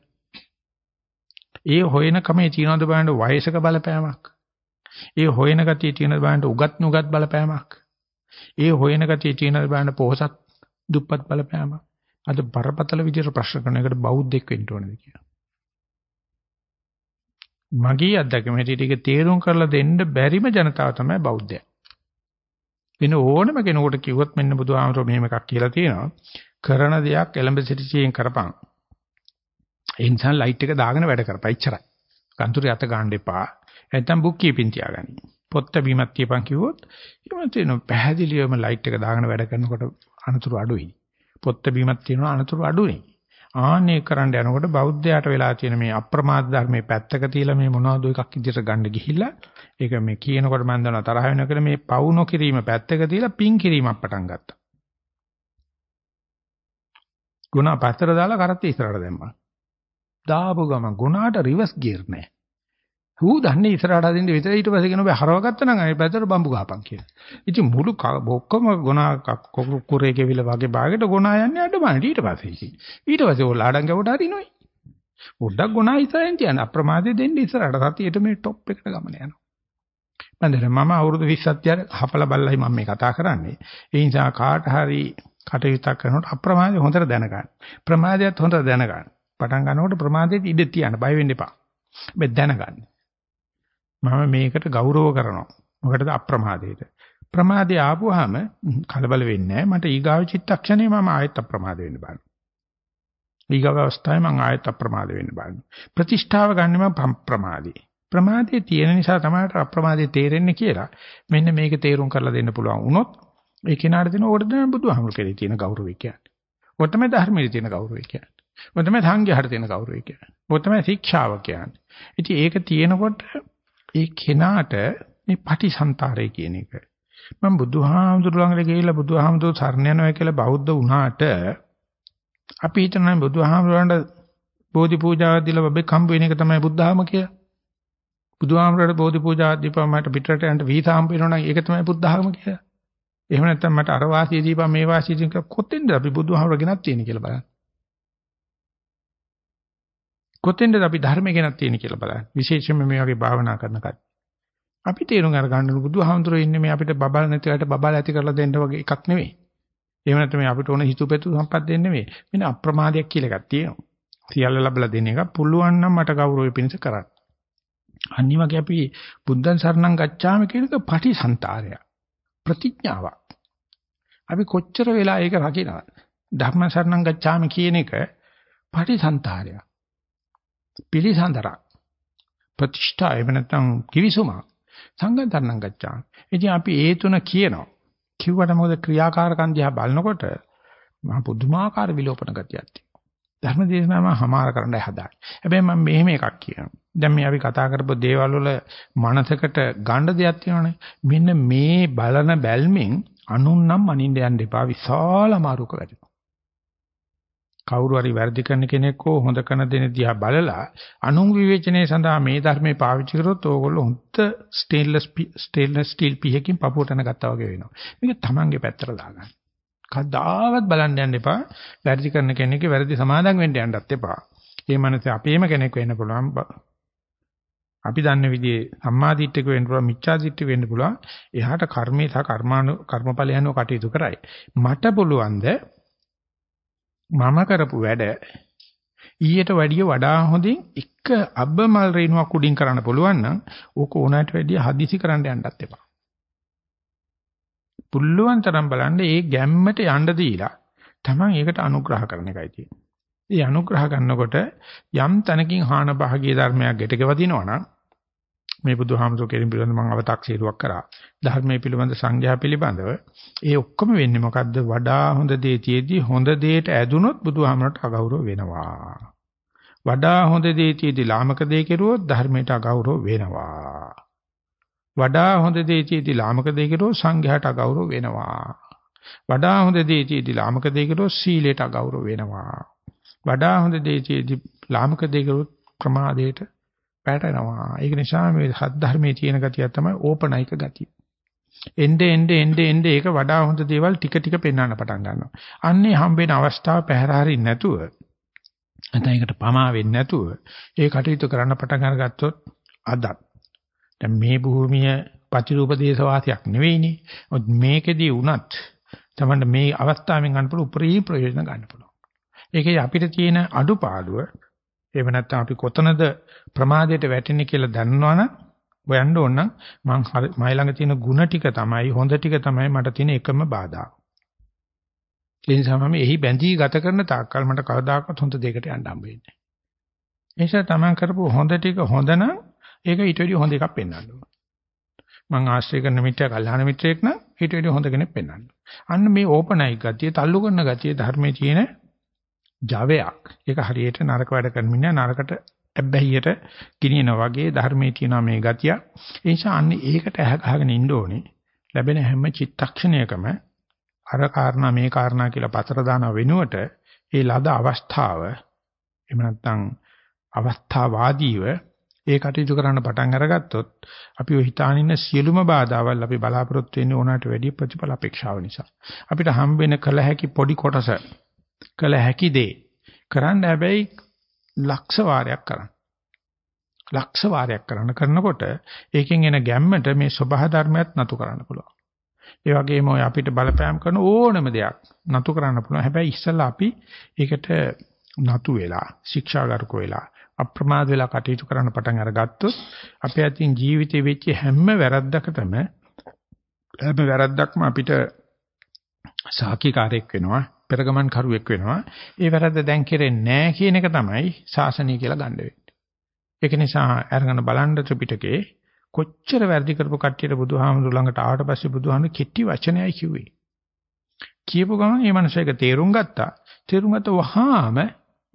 ඒ හොයන කමේ තියෙනවද බලන්න වයසක බලපෑමක් ඒ හොයන ගතිය තියෙනවද බලන්න උගත් නුගත් බලපෑමක් ඒ හොයන ගතිය තියෙනවද බලන්න පොහසත් දුප්පත් බලපෑමක් අද බරපතල විදිහට ප්‍රශ්න කරන එකට බෞද්ධෙක් වෙන්න ඕනද කියලා මගේ අත්දැකීම හැටියට ඒක තේරුම් කරලා දෙන්න බැරිම ජනතාව තමයි බෞද්ධය. වෙන ඕනම කෙනෙකුට කිව්වොත් මෙන්න බුදුහාමරෝ මෙහෙම එකක් කියලා තියෙනවා. කරන දෙයක් එලඹ සිටියෙන් කරපන්. ඒ නිසා ලයිට් එක දාගෙන වැඩ කරපන්. ඉච්චරයි. කන්තුරේ අත ගන්න එපා. නැත්තම් බුක් කීපින් තියාගන්න. පොත්ත බීමක් තියපන් කිව්වොත් එහෙම තියෙනවා. පැහැදිලිවම ලයිට් එක දාගෙන වැඩ කරනකොට අනතුරු අඩුයි. පොත්ත බීමක් තියෙනවා අනතුරු අඩුයි. ආන්නේ කරන්න යනකොට බෞද්ධයාට වෙලා තියෙන මේ අප්‍රමාද ධර්මයේ පැත්තක තියලා මේ මොනවද එකක් ඉදිරියට ගන්න ගිහිල්ලා ඒක මේ කියනකොට මම දන්නවා තරහ වෙනකල මේ පවු නොකිරීම පැත්තක තියලා පින් කිරීමක් පටන් ගත්තා. ගුණ පතර දාලා කරත් ඉස්සරහට දැම්මා. දාපු ගම ගුණාට රිවර්ස් ගියර් නැහැ. ඌ දන්නේ ඉස්සරහට අදින්න විතර ඊට පස්සේ කියන ඔබ හරවගත්තා නම් අනිත් පැත්තට බම්බු ගහපන් කියලා. ඉතින් මුළු ඔක්කොම ගුණා කුරේ කෙවිල වගේ භාගයට ගුණා යන්නේ අඩමණට ඊට පස්සේ ඉතින්. ඊට පස්සේ ඕ ලාඩම් ගවට හරිනොයි. පොඩ්ඩක් ගුණා ඉස්සරහින් තියන්න අප්‍රමාදේ දෙන්න ඉස්සරහට සතියේට මේ টොප් එකට ගමන යනවා. මන්දර මම අවුරුදු 20ක් තියර හපලා බල්ලයි මම මේ කතා කරන්නේ. ඒ නිසා කාට හරි කටයුත්තක් කරනකොට අප්‍රමාදේ හොඳට දැනගන්න. ප්‍රමාදයත් හොඳට දැනගන්න. පටන් ගන්නකොට ප්‍රමාදයට ඉඩ තියන්න බය වෙන්න එපා. මේ දැනගන්න. මම මේකට ගෞරව කරනවා. මොකටද අප්‍රමාදයට. ප්‍රමාදේ ආපුවාම කලබල වෙන්නේ නැහැ. මට ඊගාව චිත්තක්ෂණේ මම ආයෙත් අප්‍රමාද වෙන්න බලන්න. ඊගාව අවස්ථාවේ මම ආයෙත් අප්‍රමාද වෙන්න බලන්න. ප්‍රතිෂ්ඨාව ගන්න මම ප්‍රමාදේ. ප්‍රමාදේ තියෙන නිසා තමයි අප්‍රමාදේ තේරෙන්නේ කියලා. මෙන්න මේක තේරුම් කරලා දෙන්න පුළුවන් වුණොත් ඒ කෙනාට දෙන ඕකට තමයි බුදුහාමුදුරු කෙරේ තියෙන ගෞරවය කියන්නේ. ඔය තමයි ධර්මයේ තියෙන ගෞරවය කියන්නේ. ඔය තමයි සංඝයාට තියෙන ගෞරවය කියන්නේ. ඔය තමයි ශික්ෂාව කියන්නේ. ඉතින් ඒක තියෙනකොට ඒ කෙනාට මේ පටිසන්තරය කියන එක මම බුදුහාමුදුරු ළඟට ගිහිල්ලා බුදුහාමුදුරු සරණ යනවා කියලා බෞද්ධ වුණාට අපි හිතනවා බුදුහාමුදුරන්ට බෝධි පූජාවක් දීලා බබෙක් හම්බ වෙන එක තමයි බුද්ධාම කියලා. බුදුහාමුදුරට බෝධි පූජාවක් දීපම මට පිටරට යන්න වීසා හම්බ වෙනවා නම් ඒක තමයි බුද්ධාම කියලා. එහෙම නැත්නම් මට අර වාසිය දීපම මේ වාසිය දීපම කොතෙන්ද අපි බුදුහාමුදුර ගෙනත් තියෙන්නේ කියලා බලන්න. කොතෙන්ද අපි ධර්මය ගැනත් තියෙන කියලා බලන්න. විශේෂයෙන්ම මේ වගේ භාවනා කරන කත්. අපි තේරුම් අරගන්න බුදුහාමුදුරුවෝ ඉන්නේ මේ අපිට බබල් නැතිවට බබල් ඇති කරලා දෙන්න වගේ එකක් නෙවෙයි. එහෙම නැත්නම් මේ අපිට ඕන හිතුපෙතු සම්පත් දෙන්නේ නෙවෙයි. මෙන්න අප්‍රමාදයක් කියලා එකක් තියෙනවා. සියල්ල ලැබලා දෙන එක පුළුවන් නම් මට ගෞරවය පිණිස කරන්න. අනිත් වගේ අපි බුද්ධං සරණං ගච්ඡාම කියන එක පටිසන්තරය. ප්‍රතිඥාවක්. අපි කොච්චර වෙලා ඒක රකින්නද? ධර්ම සරණං ගච්ඡාම කියන එක පටිසන්තරයක්. පිළිසඳරක් ප්‍රතිෂ්ඨා එහෙම නැත්නම් කිවිසුමක් සංගතරණම් ගච්ඡා. ඉතින් අපි ඒ තුන කියනවා. කිව්වට මොකද ක්‍රියාකාරකම් දිහා බලනකොට මහ පුදුමාකාර විලෝපන ගතියක් තියෙනවා. ධර්ම දේශනාවම හමාර කරන්නයි හදාන්නේ. හැබැයි මම මෙහෙම එකක් කියනවා. දැන් මේ අපි කතා කරපු දේවල් වල මනසකට ගන්න දෙයක් තියෙනවනේ. මෙන්න මේ බලන බැල්මෙන් අනුන් නම් අනින්න යන්න එපා. විශාල අමාරුක වැඩිනවා. කවුරු හරි වැරදි කරන කෙනෙක් හෝ හොඳ කරන දෙන දිහා බලලා අනුන් විවේචනයේ සඳහා මේ ධර්මයේ පාවිච්චි කරොත් ඕගොල්ලෝ හොඳ ස්ටේන්ලස් ස්ටේන්ලස් ස්ටිල් පිහකින් පපුවටන ගත්තා වගේ වෙනවා. මේක තමන්ගේ පැත්තට දාගන්න. කවදාවත් බලන්න යන්න එපා. වැරදි කරන කෙනෙක්ගේ වැරදි සමාදම් වෙන්න යන්නත් එපා. මේ මනසේ අපේම කෙනෙක් වෙන්න පුළුවන්. අපි දන්න විදිහේ සම්මාදිට්ඨික වෙන්න පුළුවන් මිච්ඡාදිට්ඨික වෙන්න පුළුවන්. එහාට කර්මේ සහ කර්මානු කර්මඵලයන්ව කටයුතු කරයි. මට පුළුවන්ද මම කරපු වැඩ ඊට වැඩිය වඩා හොඳින් එක අබ්බමල් රේණුවක් උඩින් කරන්න පුළුවන් නම් ඕක ඕනෑමට වැඩිය හදිසි කරන්න යන්නත් එපා. පුළුවන් තරම් බලන්න ඒ ගැම්මට යන්න දීලා Taman ඒකට අනුග්‍රහ කරන එකයි තියෙන්නේ. ඒ අනුග්‍රහ කරනකොට යම් තැනකින් හාන භාගීය ධර්මයක් ගැටකවදිනවා නම් මේ බුදුහාමුදුරු කෙරින් පිළිබඳ මම අව탁සීරුවක් කරා. ධර්මයේ පිළිබඳ සංඥා පිළිබඳව ඒ ඔක්කොම වෙන්නේ මොකද්ද? වඩා හොඳ දේ තියේදී හොඳ දෙයට ඇදුනොත් බුදුහාමුදුරට අගෞරව වෙනවා. වඩා හොඳ දේ තියේදී ලාමක දේ කෙරුවොත් ධර්මයට අගෞරව වෙනවා. වඩා හොඳ දේ තියේදී ලාමක දේ කෙරුවොත් සංඝයාට අගෞරව වෙනවා. වඩා හොඳ දේ තියේදී ලාමක දේ කෙරුවොත් සීලයට අගෞරව වෙනවා. වඩා හොඳ දේ තියේදී ලාමක දේ කෙරුවොත් ප්‍රමාදයට පැටරෙනවා. ඒක නිසා මේ සත්‍ය ධර්මයේ තියෙන ගතිය තමයි ඕපනයික ගතිය. එnde ende ende ende ඒක වඩා හොඳ දේවල් ටික ටික පෙන්වන්න පටන් ගන්නවා. අන්නේ හම්බෙන අවස්ථාව පැහැරහරින් නැතුව නැත්නම් ඒකට පමා වෙන්නේ නැතුව ඒ කටයුතු කරන්න පටන් අරගත්තොත් අදත් දැන් මේ භූමිය ප්‍රතිරූප දේශවාසයක් නෙවෙයිනේ. මේකෙදී වුණත් තමයි මේ අවස්ථාවෙන් ගන්න පුළුවන් උපරිම ප්‍රයෝජන ගන්න පුළුවන්. ඒකේ අපිට තියෙන අඩුපාඩුව එහෙම නැත්නම් අපි කොතනද ප්‍රමාදයට වැටෙන්නේ කියලා දන්නවනම් හොයන්න ඕන නම් මං මයි ළඟ තියෙන ಗುಣ ටික තමයි හොඳ ටික තමයි මට තියෙන එකම බාධා. ඒ නිසා මම එහි බැඳී ගත කරන තාක්කල් මට කවදාකවත් හොඳ දෙයකට යන්න හම්බ වෙන්නේ නැහැ. ඒ නිසා තමන් කරපු හොඳ ටික හොඳ නම් ඒක ඊට වඩා හොඳ එකක් පෙන්වන්න ඕන. මං ආශ්‍රය කරන මිත්‍යා කල්හාන මිත්‍රයෙක් නම් ඊට වඩා හොඳ කෙනෙක් පෙන්වන්න. අන්න මේ ඕපනයික් ගතිය, තල්ලු කරන ගතිය ධර්මයේ තියෙන ජවයක්. ඒක හරියට නරක වැඩ කරමින් නරකට ඇබ්බැහියට ගිනින වගේ ධර්මයේ තියෙනවා මේ ගතිය. ඒ නිසා අන්නේ ඒකට ඇහ ගහගෙන ඉන්න ඕනේ. ලැබෙන හැම චිත්තක්ෂණයකම අර කාරණා මේ කාරණා කියලා පතර දාන වෙනුවට ඒ ලද අවස්ථාව එහෙම නැත්නම් අවස්ථාවාදීව ඒ කටයුතු කරන්න පටන් අරගත්තොත් අපි ඔය හිතාන ඉන්න සියලුම බාධාවල් අපි බලාපොරොත්තු වෙන්නේ ඕනකට වැඩි ප්‍රතිඵල අපේක්ෂාව නිසා. අපිට හම්බ වෙන කල හැකි පොඩි කොටස කල හැකි දේ කරන්න හැබැයි ලක්ෂ වාරයක් කරන්න. ලක්ෂ වාරයක් කරන කරනකොට ඒකෙන් එන ගැම්මට මේ සබහා ධර්මයක් නතු කරන්න පුළුවන්. ඒ වගේම ඔය අපිට බලපෑම් කරන ඕනම දෙයක් නතු කරන්න පුළුවන්. හැබැයි ඉස්සෙල්ලා අපි ඒකට නතු වෙලා, ශික්ෂාගාරක වෙලා, අප්‍රමාද වෙලා කටයුතු කරන්න පටන් අරගත්තොත් අපේ අතින් ජීවිතේ වෙච්ච හැම වැරද්දකටම හැම වැරද්දක්ම අපිට සාකිකාරයක් වෙනවා පෙරගමන් කරුවෙක් වෙනවා. ඒ වැරද්ද දැන් කෙරෙන්නේ නැහැ කියන එක තමයි ශාසනය කියලා ගන්න වෙන්නේ. ඒක නිසා අරගෙන බලන්න ත්‍රිපිටකේ කොච්චර වැරදි කරපු කට්ටියට බුදුහාමුදුර ළඟට ආවට පස්සේ බුදුහාමුදුර කෙටි වචනයයි කිව්වේ. කියපු ගමන් මේ මනුස්සයක තේරුම් ගත්තා. තේරුම් ගත්ත වහාම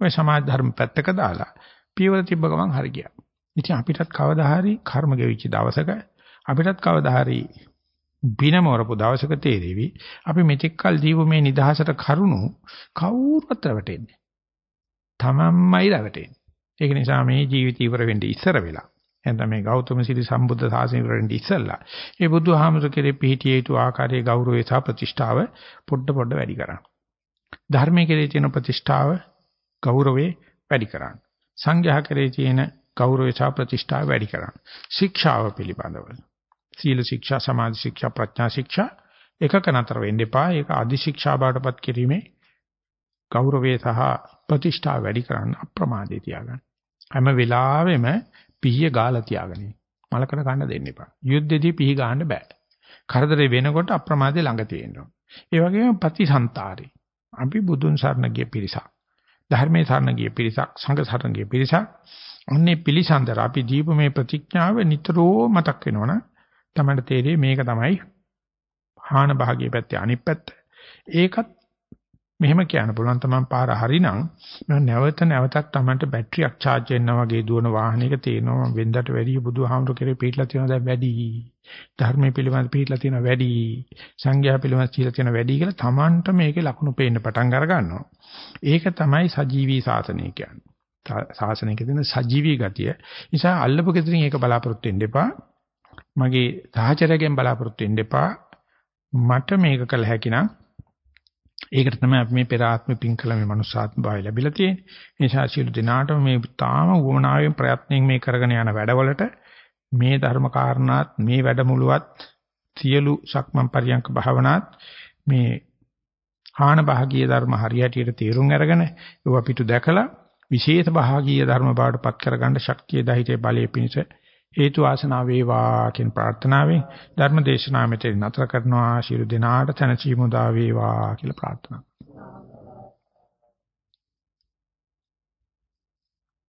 ඔය සමාජ ධර්ම පැත්තක දාලා පියවර තිබ්බ ගමන් හරි ගියා. ඉතින් අපිටත් කවදා හරි කර්ම ගෙවිච්ච දවසක අපිටත් කවදා හරි බිනමවරපු දවසක තේරෙවි අපි මෙතෙක් කල් දීපු මේ නිදහසට කරුණු කවුරුත් රැවටෙන්නේ. තමන්මයි රැවටෙන්නේ. ඒක නිසා මේ ජීවිතය ඉවර වෙන්න ඉස්සර වෙලා එතන මේ ගෞතම සිරි සම්බුද්ධ ශාසනය ඉවර වෙන්න ඉස්සලා ඒ බුදුහාමුදුර කෙරේ පිහිටිය යුතු ආකාරයේ ගෞරවය සහ ප්‍රතිෂ්ඨාව පොඩ පොඩ වැඩි කරන්න. ධර්මයේ කෙරේ තියෙන ප්‍රතිෂ්ඨාව ගෞරවේ වැඩි කරන්න. සංඝයා කෙරේ තියෙන ගෞරවය සහ ප්‍රතිෂ්ඨාව වැඩි කරන්න. ශික්ෂාව පිළිබඳව සීල ශික්ෂා, සමාධි ශික්ෂා, ප්‍රඥා ශික්ෂා එකක නතර වෙන්න එපා. ඒක අධි ශික්ෂා බාටපත් කිරීමේ ගෞරවය සහ ප්‍රතිෂ්ඨාව වැඩි කරන්න අප්‍රමාදේ තියාගන්න. හැම වෙලාවෙම පිහිය ගාලා තියාගන්න. මලකට ගන්න දෙන්න එපා. යුද්ධෙදී පිහි ගන්න බෑ. කරදරේ වෙනකොට අප්‍රමාදේ ළඟ තියෙනවා. ඒ වගේම ප්‍රතිසන්තරේ. අපි බුදුන් සරණ ගිය පිරිසක්. ධර්මයේ සරණ ගිය පිරිසක්, සංඝ සරණ ගිය පිරිසක්. අන්නේ පිළිසඳර අපි දීප මේ ප්‍රතිඥාව නිතරම මතක් වෙනවනම් තමයි තේරෙන්නේ මේක තමයි හාන භාගයේ පැත්තේ අනිත් පැත්ත. ඒකත් මෙහෙම කියන්න පුළුවන් තමයි පාර හරිනම් නැවත නැවතත් Tamanට බැටරියක් charge වෙනවා වගේ දුවන වාහනයක තේනවා වෙන්දට වැඩි බුදුහාමුදුර කෙරේ පිටලා තියෙනවා දැන් වැඩි. ධර්මයේ පිළිබඳ පිටලා තියෙනවා වැඩි. සංඝයා පිළිබඳ පිටලා තියෙනවා වැඩි කියලා Tamanට මේකේ ලකුණු පේන්න පටන් අර ගන්නවා. ඒක තමයි සජීවී සාසනය කියන්නේ. සාසනයක තියෙන සජීවී ගතිය. නිසා අල්ලපු කෙතරින් ඒක බලාපොරොත්තු වෙන්න එපා. මගේ සහචරයෙන් බලාපොරොත්තු වෙන්න එපා. මට මේක කළ හැකි නම් ඒකට තමයි අපි මේ පෙර ආත්ම පින් කළ මේ මනුස්සාත්ම භාවය ලැබිලා තියෙන්නේ. ඒ නිසා සියලු දිනාටම මේ තාම වමනාවෙන් ප්‍රයත්නෙන් මේ කරගෙන යන වැඩවලට මේ ධර්ම කාරණාත් මේ වැඩමුළුවත් සියලු සක්මන් පරියංක භාවනාත් මේ ආන භාගීය ධර්ම හරියටියට තේරුම් අරගෙන ඒවා පිටු දැකලා විශේෂ භාගීය ධර්ම බවට පත් කරගන්න ශක්තිය දහිතේ බලයේ පිණිස හේතු ආසනාව වේවා කියන ප්‍රාර්ථනාවෙන් ධර්ම දේශනාව මෙතන නතර කරනවා. ශිරු දිනාට තනචීමු දා වේවා කියලා ප්‍රාර්ථනා